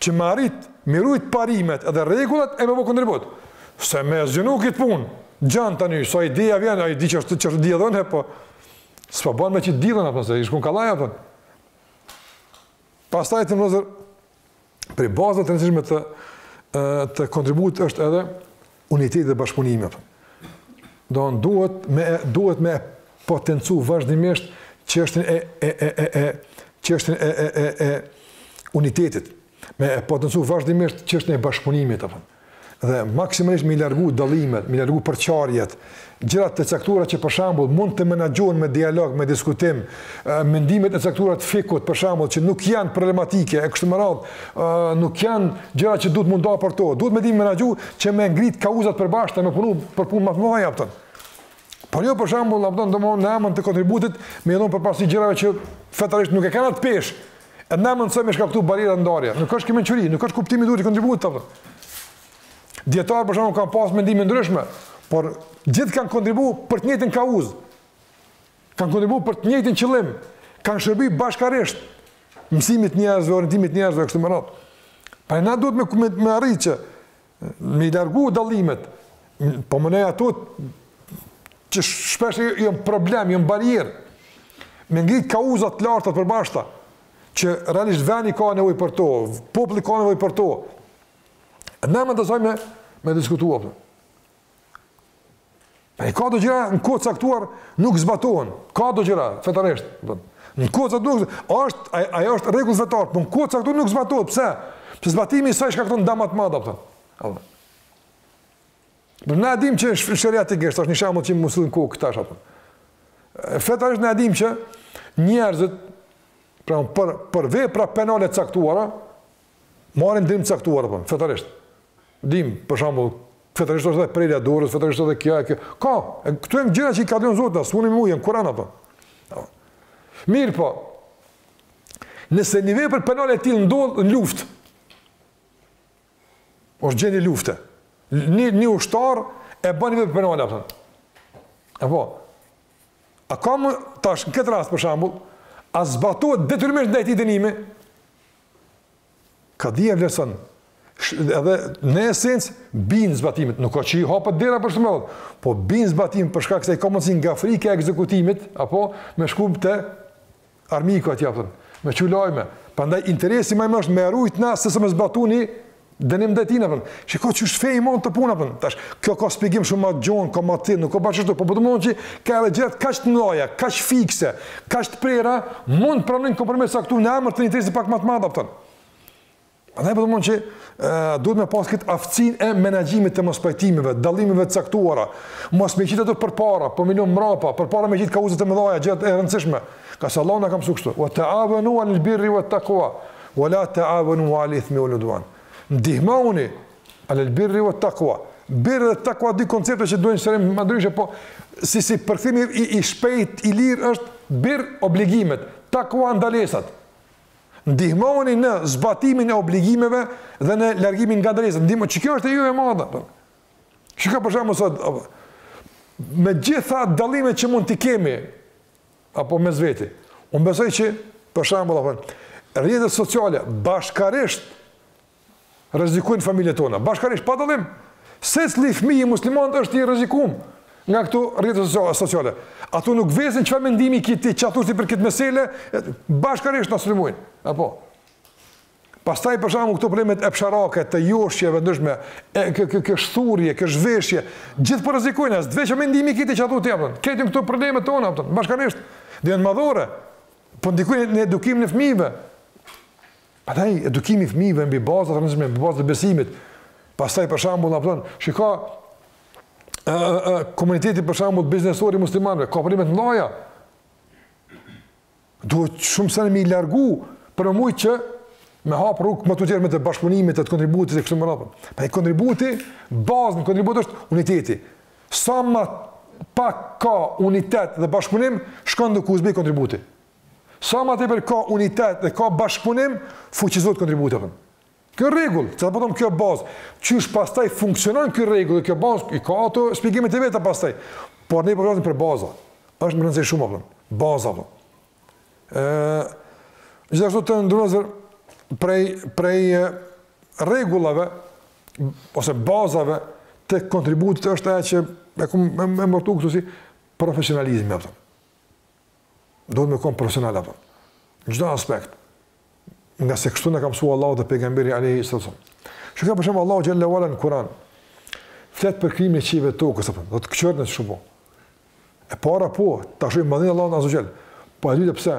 që me arrit me i rujt parimet edhe rregullat e me bë kontribut. Se me e zgjanu këtë punë, gjanë tani, sa ideja vjen, a e di që është të qërë dhja dhënë, po, s'po banë me që dhja dhënë, apëse, i shkon kallaj, a kupton. Pastaj të më dhëzër, prej bazave të rëndësishme të kontributit është edhe uniteti dhe bashkëpunimi. Do në duhet me duhet me potencu vazhdimisht çështën e e e e e çështën e e e e unitetit. Me potencu vazhdimisht çështën e bashkëpunimit apo. dhe maksimalisht me i largu dallimet, me i largu përçarjet, gjërat të caktuara që për shembull mund të menaxhohen me dialog, me diskutim, mendimet e caktuara të fikut për shembull që nuk janë problematike e kështu me radhë, nuk janë gjëra që duhet mundu për to. Duhet me di menaxhu që me ngrit kauzat e përbashkëta, me punu për punë më të mëdha apo. Por jo për shembull, apo domthonë në emën të kontributit me i dhon përparësi gjërave që fetarisht nuk e kanë atë peshë E na në mes veti me shkaktu barriera ndarje. Nuk është kjo mençuri, nuk është kuptimi i duhur i kontributit apo. Dijetarët për shembull kanë pasë mendime të ndryshme, por gjithë kanë kontribu për të njëjtën kauzë. Kanë kontribu për të njëjtin qëllim. Kanë shërbi bashkarisht mësimit njerëzve, orientimit njerëzve, kështu me radhë. Pra edhe na duhet me, me, me arritë që Me i largu dallimet, po me nejt aty, që shpesh jonë problem, jonë barrierë, me ngritë kauzat e larta të përbashkta, që realisht veni ka nevojë për to, populli ka nevojë për to, ne mes veti me, me diskutu apo. E ka do gjëra në kohë të caktuar nuk zbatohen. Ka do gjëra fetarisht, do. Në kohë të caktuar nuk është ajo ajo është rregull fetar, por në kohë të caktuar nuk zbatohet. Pse? Sepse zbatimi i saj shkakton dëm më të madh apo? Allah. Do na dim që në sheriat, veç një shembull që mos humbim kohë tash apo. Fetarisht na dim që njerëzit pra për për vepra penale të caktuara Marrin dënime të caktuara apo fetarisht. Dim, për shembull, fetarisht është edhe prerja e dorës, fetarisht edhe kjo e kjo. Ka, këtu janë gjëra që i ka dhënë Zoti në Sunet e në Kur'an apo. Mirëpo. Nëse një vepër penale e tillë ndodh në luftë. Është gjendje lufte. Një një ushtar e bën një vepër penale apo. Apo. A kam tash në këtë rast për shembull, a zbatohet detyrimisht ndaj tij dënimi? Kadia vlerëson edhe në esencë bjen zbatimi, nuk ka që i hapet dera për shembull, po bjen zbatimi për shkak se ai ka mundësi nga frika e ekzekutimit, apo me shku te armiku atje, apo, me çu lajme, prandaj interesi ma i madh është me rujt na sesa me zbatu një Dënim ndaj tij apo? Shikoj qysh e ka mund puna apo? Tash kjo ka shpjegim shumë më të gjon, ka më thellë, nuk o bash ashtu, po po domthon që ka edhe gjëra kaq të mëdha, kaq fikse, kaq të prera, mund të pranojnë kompromis këtu në emër të interesit pak më të madh apo? Prandaj po domthon që duhet me pas këtë aftësin e menaxhimit të mospajtimeve, dallimeve të caktuara, mos me qit ato përpara, po me i lon mrapa, përpara me qit kauzat e mëdha, gjërat e rëndësishme. Ngase Allahu na ka msu kështu, ve teavenu alel birri vet-tekva, Wa la ta'awanu 'ala al-ithmi wal-'udwan. Ndihmohuni 'ala al-birri wat-taqwa. Birri dhe taqwa dy koncepte që duhen sqarim më ndryshe, po si si përkthimi i, i shpejt, i lirë është birr obligimet, taqwa ndalesat. Ndihmohuni në zbatimin e obligimeve dhe në largimin nga ndalesat. Ndihmo, që kjo është shumë e madhe. Po. Shiko për shembull sot me gjithë dallimet që mund të kemi apo mes veti. Unë besoj që, për shembull, apo, rrjetet sociale bashkarisht rrezikojnë familjet tona, bashkarisht pa dallim. Secili fëmijë musliman është i rrezikuar nga këto rrjete sociale. Ato nuk vetin çfarë mendimi ke ti qysh për këtë meselë, bashkarisht na sulmojnë. Apo Pastaj për shembull këto problemet e fesharake të joshje vendosme, e kë kë kë shthurje, kë zhveshje, gjithë po rrezikojnë s'vet çfarë mendimi këtë që ato të japën. Këto këto probleme tona ato bashkërisht dhe janë madhore. Po ndikojnë në edukimin e fëmijëve. Pastaj edukimi i fëmijëve mbi baza të rëndësishme, mbi baza të besimit. Pastaj për shembull apo shiko ë ë ë komuniteti për shembull biznesor i muslimanëve ka probleme të mëdha. Duhet shumë sene m'i largu për me mujtë që me hapë rrugë më tutje të bashkëpunimit, të kontributit e kështu me radhë. Pra kontributi, bazë në kontribut është uniteti. Sa ma pak ka unitet dhe bashkëpunim, shkon duke u zbeh kontributi. Sa ma tepër ka unitet dhe ka bashkëpunim, fuqizohet kontributi. Kjo rregull, çfarë po them kjo bazë, qysh pastaj funksionon ky rregull dhe kjo bazë i ka ato shpjegimet e veta pastaj. Por ne po flasim për baza. Është me rëndësi shumë apo baza apo. Ë gjithashtu të nderuar prej prej rregullave ose bazave të kontributit është ajo që e kam emërtu këtu si profesionalizmi apo. duhet me kanë profesional apo. Në çdo aspekt. Ngase kështu na ka mësuar Allahu dhe pejgamberi alayhi sallam. Shiko për shembull Allahu xhel-le ue ala në Kur'an. Flet për krijimin e qiejve, tokës apo. Do të kqyrën tash, po. E para po, ta shohim madhninë e Allahut azze ue xhel. Po edhe pse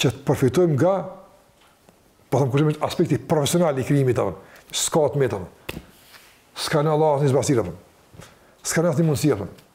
që të përfitojmë nga po them kushtimisht aspekti profesional i krijimit apo. S'ka të meta. S'ka në të, Allah, asnjë zbrazëtirë, apo. S'ka në asnjë mangësi, apo.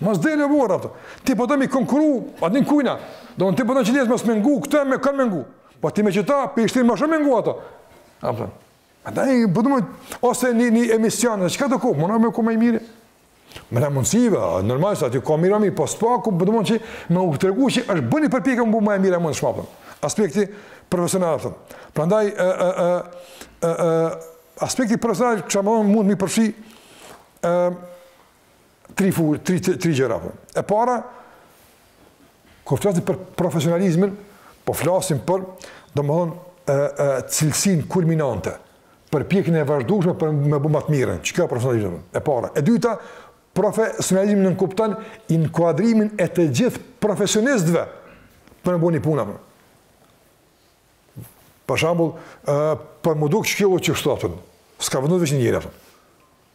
Mos dil e bone ato. Ti po do me i konkurru, a din kujna. Do ti po do ç'është mos me ngu këtë, me kë me ngu. Po ti me qëta po i shtin më shumë me ngu ato. A po. A daj po do ose ni, ni emision, çkado kjoftë, mund me kanë më mirë. Brenda mundësive, normal se aty ka mirë o mirë, po së paku duhet me u mundu që me u tregu që është bërë përpjekje me u bo më e mira e mundshme, apo. Aspekti profesional, themi. Prandaj, e, e, e, e, e, aspekti profesional, që më mund me i përfshi, e, tri fu, tri, tri gjëra. Po. E para, kur flasim për profesionalizmin, po flasim për, domethënë, cilësinë kulminante, përpjekjen e vazhdushme për me bo ma të mirën, që kjo është profesionalizmi, e para. E dyta, profesionalizmi nënkupton inkuadrimin e të gjithë profesionistëve për me bo një punë. Për. Për shambull, po më duket që kjo çështje, apëtën, s'ka vëndu të veç njëri, apëtën.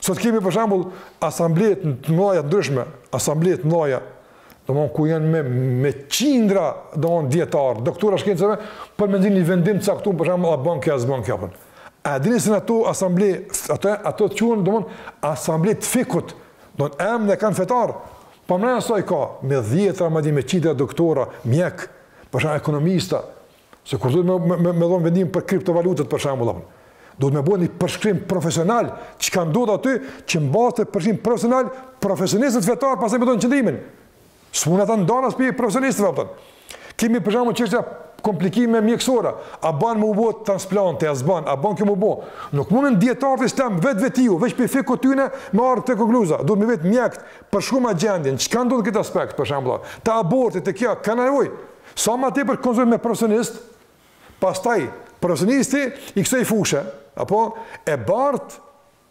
Sot kemi për shembull asambletë ma të mëdha të ndryshme, asamble të mëdha, domthon ku janë me me qindra, domthon dijetarë, doktorë shkencave, për me nxjerr një vendim të caktuar për shembull a bën kjo a s'bën kjo apo. A dini se ato asamble, ato ato quhen domthon asamble të fikhut, domthon emrin e kanë fetar. Po mes asaj ka me dhjetra madje me qindra doktora, mjekë, për shembull ekonomista, Se kur duhet me, me, me dhonë vendim për kriptovalutat për shambull, apo, duhet me bërë një përshkrim profesional çka ndodh aty, që në bazë të përshkrimit profesional, profesionistët fetarë pastaj me dhonë qëndrimin. S'mund e thënë ndonë asë për profesionistëve, apo. Kemi për shambull çështje, komplikime mjekësora, a ban me u bo transplante, a s'ban, a ban kjo me u bo. Nuk mundën dijetarët islamë vetvetiu, veç prej fikhut tyne me ardhë te konkluza. Duhet me vet mjekët, përshkruma gjendjen, çka ndodh në këtë aspekt, për shambull, të abortit, te kjo, ka nevoj, Sa ma tepër konsultohet me profesionistë, pastaj profesionisti i kësaj fushe, apo e bart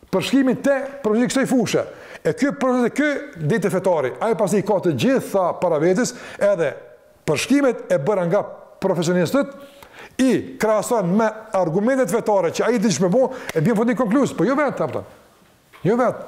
përshkrimin te profesionisti i kësaj fushe. E ky profesionist ky dijetar fetari, ai pasi i ka të gjitha para vetes, edhe përshkrimet e bëra nga profesionistët i krahason me argumentet fetare që ai di me bo, e bjen në fund një konkluzë, po jo vetë apo. Jo vetë.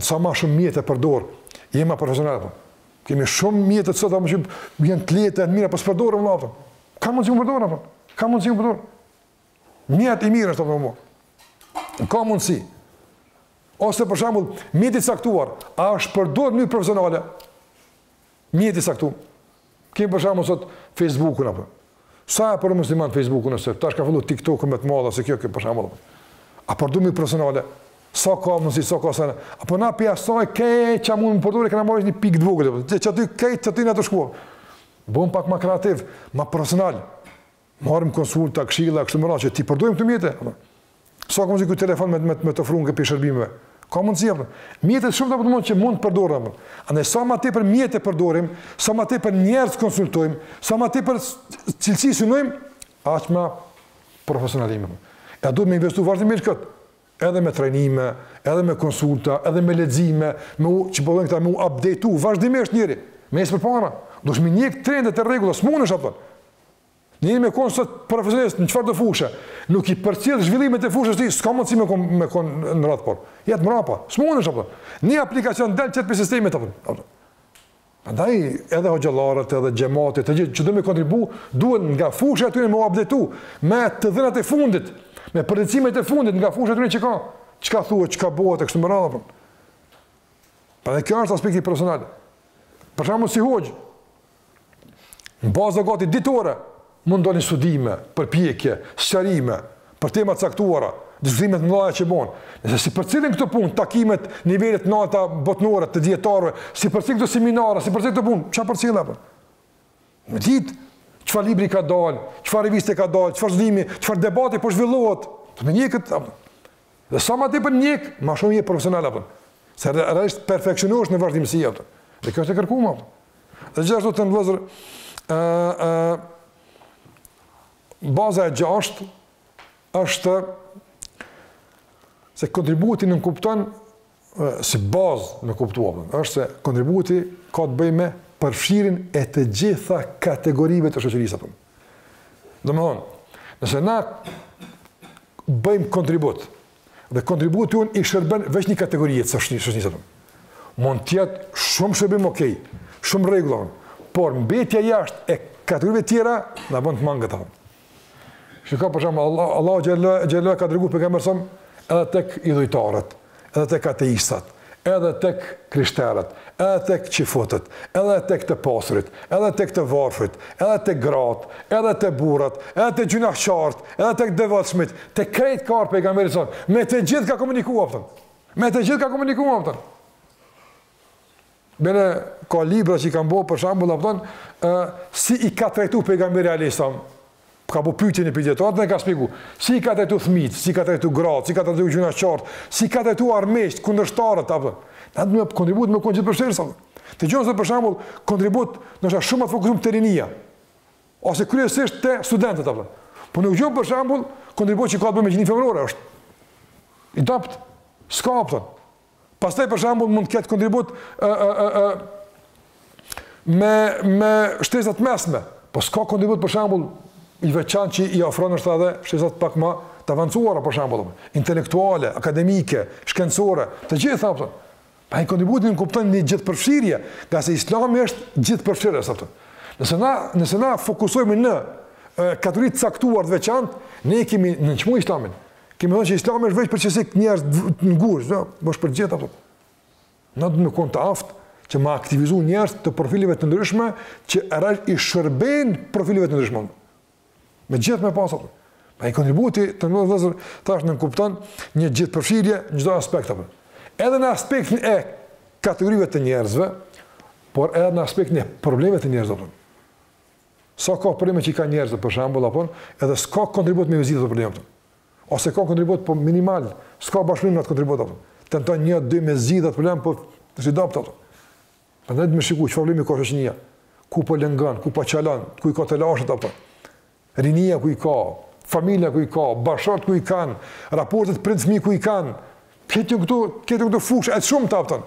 sa ma shumë mjete përdorim, jemi ma profesional apo. Kemi shumë mjete sot apo që janë të lehta, të mira, po s'përdoren apo. Ka mundsi me u përdor apo? Ka mundsi më dorë. Mjet i mirë është apo më. Ka mundsi. Ose për shembull, mjeti i caktuar, a është përdor në mënyrë profesionale? Mjeti i caktuar. Kemi për shembull sot Facebook-un apo. Sa e përdorin muslimanët Facebook-un ose tash ka filluar TikTok-un me të madhe ose kjo kjo për shembull. A e përdorim profesionale? Sa ka mundsi, sa ka sa. Apo na prej asaj çka mun me përdor kena marrë një pikë të vogël apo. Ti qaty ke qaty na të shkuam. Bohem pak ma kreativ, ma profesional. Marrim konsulta, këshilla, kështu me radhë që t'i përdorim këto mjete. Sa ka mundësi ky telefon me me, me të ofruar këto shërbime? Ka mundësi apo? Mjetet shumë të mund që mund të përdorim. Andaj sa më tepër mjete përdorim, sa më tepër njerëz konsultojmë, sa më tepër cilësi synojmë, aq më profesionalizëm. Na duhet të investojmë vazhdimisht kët. Edhe me trajnime, edhe me konsulta, edhe me lexime, me u që bëhen këta me u update-u vazhdimisht njeri. Me ec para, duhet t'i ndjek trendet e rregullat, s'munesh apo? Njëri me konë sot profesionist në çfarëdo fushe, nuk i përcjellë zhvillimet e fushës tij, s'ka mundësi me konë me kon në ratë por. Jet mrapa, s'më unë është, një aplikacion delë qëtë për sistemi të përën. Andaj edhe hoxhallarët edhe xhemati, të gjithë që do me kontribu, duhet nga fusha e tyre me u updatu, me të dhënat e fundit, me përditësimet e fundit nga fusha e tyre që ka. Çka thuhet, çka bëhet e kështu me radhë. Pra kjo është aspekti personal. Për shembull si hoxhë, Në bazë gati ditore mund ndodhin studime, përpjekje, sqarime për tema të caktuara, diskutime të mëdha që bëhen. Nëse s'i përcjell këto punë, takimet në nivele të larta botnore të dijetarëve, s'i përcjell këto seminare, s'i përcjell këto punë, çka përcjell, kupton? Me ditë çfarë libri ka dalë, çfarë reviste ka dalë, çfarë studimi, çfarë debati po zhvillohet. Me ndjekë, kupton? Dhe sa më tepër ndjek, më shumë je profesional, kupton. Se realisht perfeksionohesh në vazhdimësi, kupton. Dhe kjo është e kërkume, kupton. Dhe gjithashtu të nderuar ë ë baza e gjashtë është se kontributi nënkupton si bazë me kuptua më, është se kontributi ka të bëjë me përfshirjen e të gjitha kategorive të shoqërisë, kupton. Domethënë, nëse na bëjmë kontribut dhe kontributi jonë i shërben veç një kategorie të shoqërisë, kupton. Mund të jetë shumë shërbim ok, shumë në rregull, por mbetja jashtë e kategorive tjera na bën të mangët, kupton. Shiko për shembull Allah Allahu xhele shanuhu ka dërguar pejgamberin edhe tek idhujtarët, edhe tek ateistat, edhe tek krishterët, edhe tek çifutët, edhe tek të pasurit, edhe tek të varfrit, edhe tek gratë, edhe te burrat, edhe te gjynahqarët, edhe tek devotshmit, te krejt ka ardhur pejgamberi alejhi selam. Me të gjithë ka komunikuar, kupton. Me të gjithë ka komunikuar, kupton. Bile ka libra që i kanë bërë për shembull, kupton, ë si i ka trajtuar pejgamberi alayhis salam. Ka bërë pyetje në pediatrat dhe ka shpjeguar si i ka trajtuar fëmijët, si i ka trajtuar gratë, si i ka trajtuar gjynahqarët, si i ka trajtuar armiqtë, kundërshtarët, kupton. Andaj duhet kontributi me konë gjithëpërfshirës. Ti gjen se për shembull kontribute shumë të fokusuar te rinia. Ose kryesisht te studentët, kupton. Po nuk gjen për shembull kontribut që ka të bëjë me gjininë femërore është. I dobët. Kupton. Pastaj për shembull mund të ketë kontribut ë ë ë ë me me shtresat e mesme. Po ska kontribut për shembull i veçantë që i ofrohet edhe shtresave pak më të avancuara për shembull, intelektuale, akademike, shkencore, të gjitha, kupton. Andaj kontributi nënkupton gjithëpërfshirje, ngase islami është gjithëpërfshirës, kupton. Nëse na, nëse na fokusohemi në kategori të caktuara të veçanta, ne e kemi nënçmu islamin. Kemi thënë që Islami është veç për qësi njerëz të ngushtë, jo, është për gjithë, a kupton. Na duhet me konë të aftë që me aktivizu njerëz të profileve të ndryshme që rrëll i shërben profileve të ndryshme. Me gjithë me pasat. Pra ai kontributi, të nderuar vëllezër, tash nënkupton një gjithëpërfshirje në çdo aspekt. A kupton. Edhe në aspektin e kategorive të njerëzve, por edhe në aspektin e problemeve të njerëzve. Sa ka probleme që i kanë njerëzit për shembull apo edhe s'ka kontribut me e zgjidhë atë problem. Ose ka kontribut po minimal, s'ka bashkëpunim me atë kontribut apo. Tenton një dy me zgjidhë atë problem po si do apo. Prandaj me shiku çfarë problemi ka shoqnia. Ku po lëngon, ku po çalon, ku i ka telashet apo. Rinia ku i ka, familja ku i ka, bashkëshortët ku i kanë, raportet prind-fmi ku i kanë. Këtu këtu, këtu këtu fushë e shumtë, a kupton.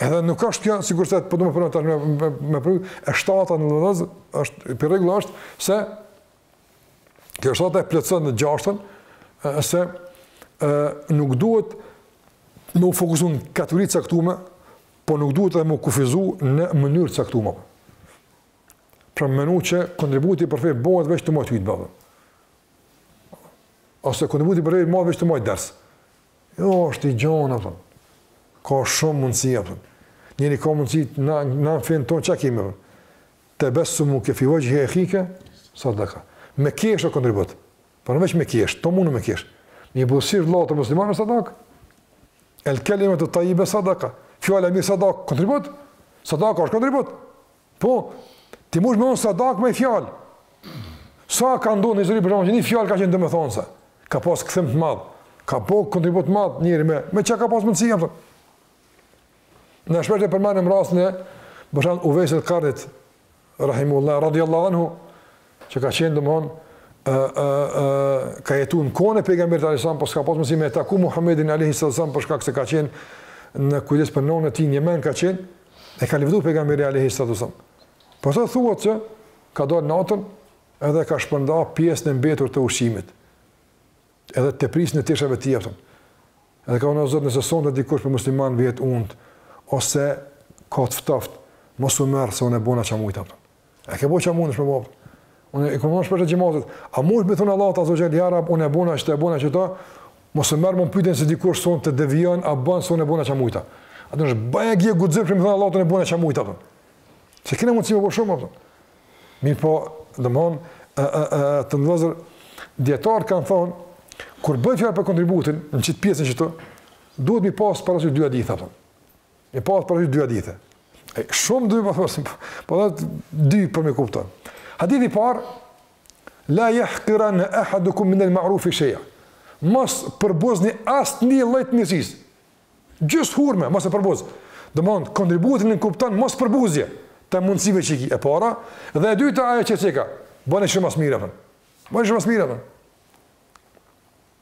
Edhe nuk është kjo sikur se po do të thonë tash me me, me pru, e shtata në vëllaz është për rregull është se kjo shtata e plotson të gjashtën se ë nuk duhet me u fokusu në kategori t'caktume, po nuk duhet edhe me u kufizu në mënyrë t'caktume. Pra me menu që kontributi për fe bëhet veç tu majtë hutbe. Ose kontributi për fe bëhet veç tu majtë ders. Jo, është i gjonë, a kupton. Ka shumë mundësi, a kupton. Njeri ka mundësi, na, na në fenë tonë, që kemi, a kupton? Tebessumuke fi vexhhi ehike sadeka. Me kesh o kontribut. Pra veç me kesh, ti mundesh me kesh. M'i buzëqesh vllaut musliman, sadaka. El kelimetu tajjibe sadeka. Fjala e mirë, sadaka. Kontribut. Sadaka është kontribut. Po, ti munesh me dhonë sadak me ni fjalë. Sa ka ndodhë njeri për shembull që një fjalë ka qenë domethonëse. Ka pas kthim të madh. Ka bo kontribut madh njeri me. Me që ka pas mundësi me ja thënë. Ne shpesh e përmenim rastin e për shembull Uvejs el Karnit. Rahimehullah, radiallahu anhu. Që ka qenë domthon ë ë ë ka jetuar në kohën e pejgamberit alayhis salam, por s'ka pasur mundësi me taku Muhamedin alayhis salam për shkak se ka qenë në kujdes për nonën e tij, njimend ka qenë e ka lëvdu pejgamberi alayhis salam. Po thuhet që ka dalë natën edhe ka shpërnda pjesën e mbetur të ushqimit. Edhe të pjesën e teshave të mbetun. Edhe ka thonë o Zot nëse sonte dikush prej muslimanëve vdes untë ose ka të ftoft, mos më merr se unë bona çka mujta apo. A ke bo çfarë mundesh me bo? Unë iu kam thonë shpesh xhematit. A mund me i thon Allahut azze ve xhel ja rab, unë e bëna ashtu, e bëna ashtu. Mos më merr në pyetje nëse dikush sonte devijon, a kupton, se unë e bëna çfarë mujta. A do të bëj gjë guxim për me i thon Allahut unë bëna çfarë mujta. Se kena mundësi me bo shumë apo. Mirëpo, domthon, ë ë ë të nderuar, dijetarët kan thon kur bëhet fjalë për kontributin në qit pjesën që to duhet m'i pas parasysh dy hadithe apo. Me pas parasysh dy hadithe. Ai shumë dy po thosin, po, po thotë dy për me kupton. Hadithi i parë la yahqiran ahadukum min al-ma'ruf shay'a. Mos përbozni asnjë lloj të mirësisë. Gjys hurme, mos e përboz. Domthon kontributin e kupton mos përbuzje të mundësive që ki e para dhe e dyta ajo që ceka. Bëni shumë më mirë atë. Bëni shumë më mirë atë.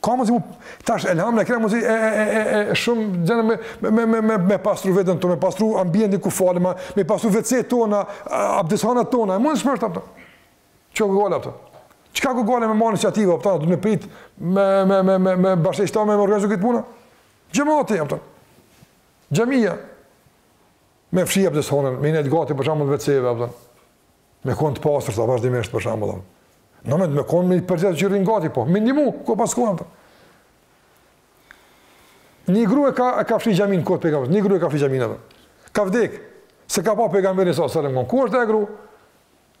Ka mundësi, mo, tash elhamdulillah kena mundësi e e e e, e shumë gjëra me me me me me pastru veten tonë, me pastru ambientin ku falemi, me pastru WC tona, abdeshanat tona, e mund të shpërta ato. Çka ku gola ato? Çka ku gola me marrë iniciativë ato, do të presim me me me me me bashkëshortë me organizu këtë punë. Xhemati ato. Xhamia me fshi abdeshanën, me nejt gati për shembull WC-ve ato. Me kon të pastër sa vazhdimisht për shembull. Me kon me kon me një që rrinë gati po, minimum, ku pas kuan të. Një grua ka e ka fshi xhamin kohë t'pejgamberit. Një grua ka fshi xhamin atë. Ka vdek. S'e ka pa pejgamberin salallahu selam kon. Ku është ajo grua?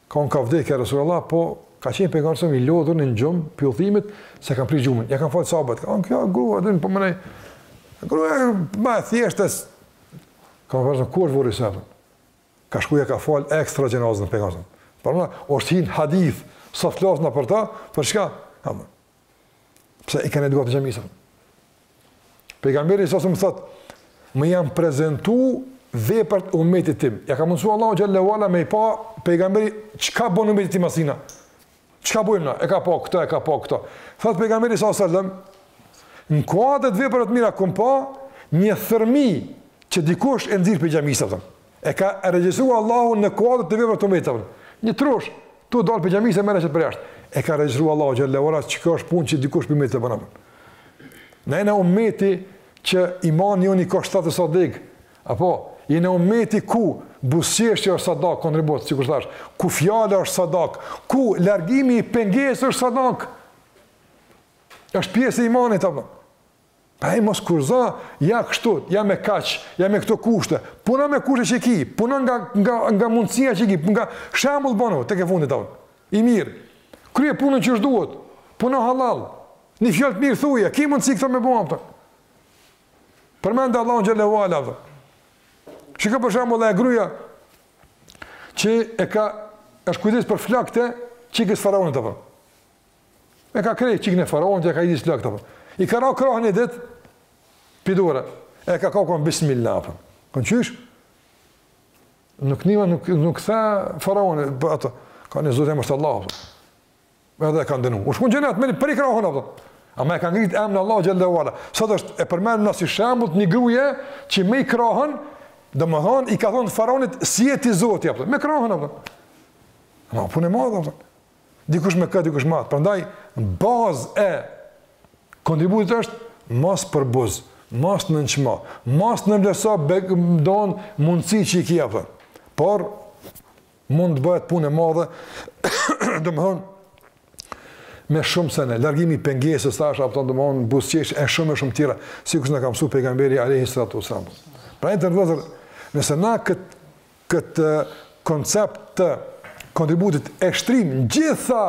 Ka thon ka vdek ja Resulullah, po ka qenë pejgamberi sa i lodhur në gjum pyllëtimit s'e kan prish gjumin. Ja kanë fal sahabët. Ka un kjo grua atë po më ne. Grua më thjesht as. Ka vazhdu ku është vorri i saj. Ka shku ja ka fal ekstra xhenazën pejgamberi. Por na është ni hadith, sa flas na për ta, për çka? Amë. Pse i kanë edukatë xhamisë? Pejgamberi sa më thot, më janë prezantu veprat e umetit tim. Ja ka mundsuar Allahu xhallahu ala me i pa pejgamberi çka bon umeti tim asina. Çka bëjmë na? E ka pa këtë, e ka pa këtë. Thot pejgamberi sa selam, në kuadër të veprave të mira kam pa një thërmi që dikush e nxjerr prej xhamisë atë. E ka regjistruar Allahu në kuadër të veprave të mira atë. Një troshë, tu dal prej xhamisë e merr për jashtë. E ka regjistruar Allahu xhallahu ala që kjo është punë që dikush për mirë të bën. Në një ummeti që imani joni ka shtatëdhet e sa degë, Apo, je në ummeti ku buzëqeshja është sadak, kontribut, sikur thash, ku fjala është sadak, ku largimi i pengesës është sadak. Është pjesë e imanit apo? Pa e mos kurse, ja kështu, ja me kaq, ja me këto kushte. Puno me kushte që ki, puno nga nga nga mundësia që ki, nga shembull bonu tek e fundit apo. I mirë. Krye punën që duhet. Puno hallall. Një fjalë të mirë thuaj, ki mundësi këto me bo apo? Përmendë Allahun xhelle ala, dhe. Shiko për shembull e gruja, që e ka, është kujdis për flokët e çikës faraonit, dhe. E ka kreh çikën e faraonit, e ka ujdis flokët, dhe. I ka ra krahni një dit, pi dore, e ka ka thënë bismillah, dhe. Thënë qysh? Nuk njëma, nuk, nuk tha faraonit, për ato. Ka një zotë e m'është Allah, dhe. Edhe e kanë dënu. U shku n'xhenet, me një për i krahën, po. Ama e ka ngritë emnin Allahu xhele ve ala. Sot është e përmenun si shembull të një gruje që me i krahën, domethonë, i ka thonë faraonit, s'je ti zoti, po. Me krahën, po. Ama u punë e madhe, po. Dikush me këtë, dikush me atë. Prandaj, bazë e kontributit është mos përbuz, mos nënçmo, mos nënvlerëso ndonjë mundësi që e ke, po. Por, Mund të bëhet punë e madhe, domthon me shumë sene, largimi i pengesës tash, apo domthon buzëqesh e shumë e shumë tjera, sikur na ka mësuar pejgamberi alayhi salatu wasallam. Pra të nderuar vëllezër, nëse na kët kët koncept të kontributit e shtrijmë gjitha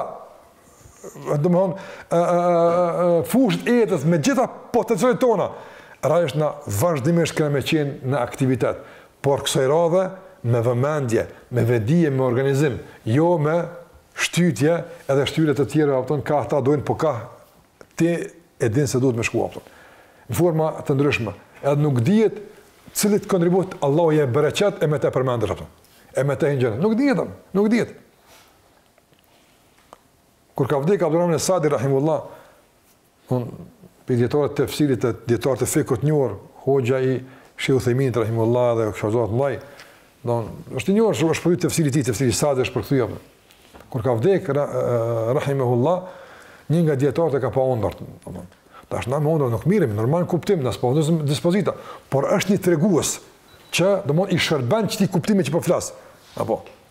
domthon fushat e jetës me gjitha potencialet tona rreth na vazhdimisht kemi me qenë në aktivitet por kësaj radhe me vëmendje me vedije me organizim jo me shtytje edhe shtyre të tjera apo kah ata dojnë po kah ti e din se duhet me shkuar apo në forma të ndryshme edhe nuk dihet cilit kontribut Allahu i jep bereqet e me të përmendet apo e me të hin n'xhenet nuk dihet nuk dihet Kur ka vdek Abdurrahman es-Sadi, Rahimehullah, u prej dijetarëve të tefsirit, dijetarëve të fikhut i njohur, hoxha i Shejh Uthejminit, Rahimehullah, dhe Këshazohat Maj, Don, është i njohur është për tefsirin e tij, tefsiri i Sadit është përkthy. Kur ka vdek, ra, Rahimehullah, një nga dijetarët e ka pa n'ondërr. Tash na me ondrra nuk marrim, normal kuptim, as s'po vendosim dispozita, por është një tregues që domthon i shërben qëtij kuptimi që po flas. Apo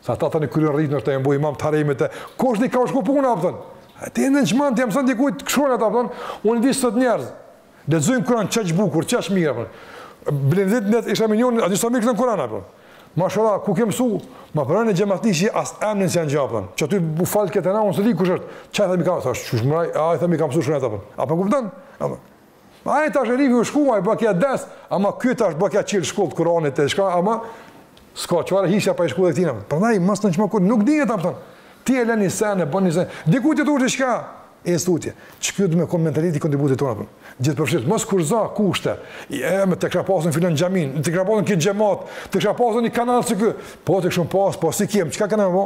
Sa ata tani kur janë rritur janë bo imam të haremit e kush di kah u shku puna apo thon. Ti nënçmon ja mson dikujt shkronjat thon. Unë di sot njerëz. Lexojnë Kur'an qaq bukur, qaq mirë apo. Blendit net isha me njërin, a di sa mirë këndon Kur'an apo. Mashallah, ku ke mësu? Ma pranë një xhematli as emrin s'ja gjapën. Qaty u falke tha unë s'e di kush është. Qaj tha m'i ka thash, çush mraj, ai tha m'i ka mësu shkronjat apo. A po kupton? Apo. Ai tash i riu u shkuaj, bë kja des, ama ky tash bon ka çil shkollë të Kur'anit e çka, ama s'ka çfarë hisja po i shkon këtina. Prandaj mos nënçmo kurrë nuk dihet apo thon. Ti e len i sen e bon i sen. Dikujt i thush diçka, e shtytje. Qiky do me kon mentaliteti i kontributit tonë apo. Gjithëpërfshirës, mos kërko kushte. I e me të kisha pasë filan xhamin, të kisha pasë kët xhemat, të kisha pasë i kanal si ky. Po t'i kishim pas, po s'i kem, çka kem me bo?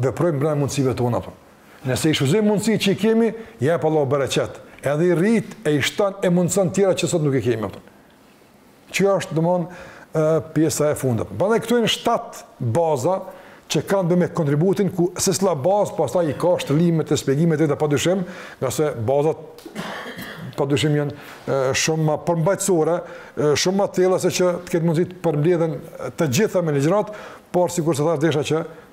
Veprojmë brenda mundësive tona apo. Nëse i shfrytëzojmë mundësitë që i kemi, i jep Allahu bereqet, edhe i rrit e i shton e mundëson tjera që sot nuk i kemi. Kjo është domthon pjesa e fundit. Prandaj këtu janë shtat baza që kanë të bëjnë me kontributin ku secila bazë, pastaj i ka shtëllimet e shpjegimet e veta padyshim, ngase bazat padyshim janë shumë më përmbajtësore, shumë më të thella se që të ketë mundësi të përmbledhen të gjitha në një ligjëratë, por sikurse thashë desha që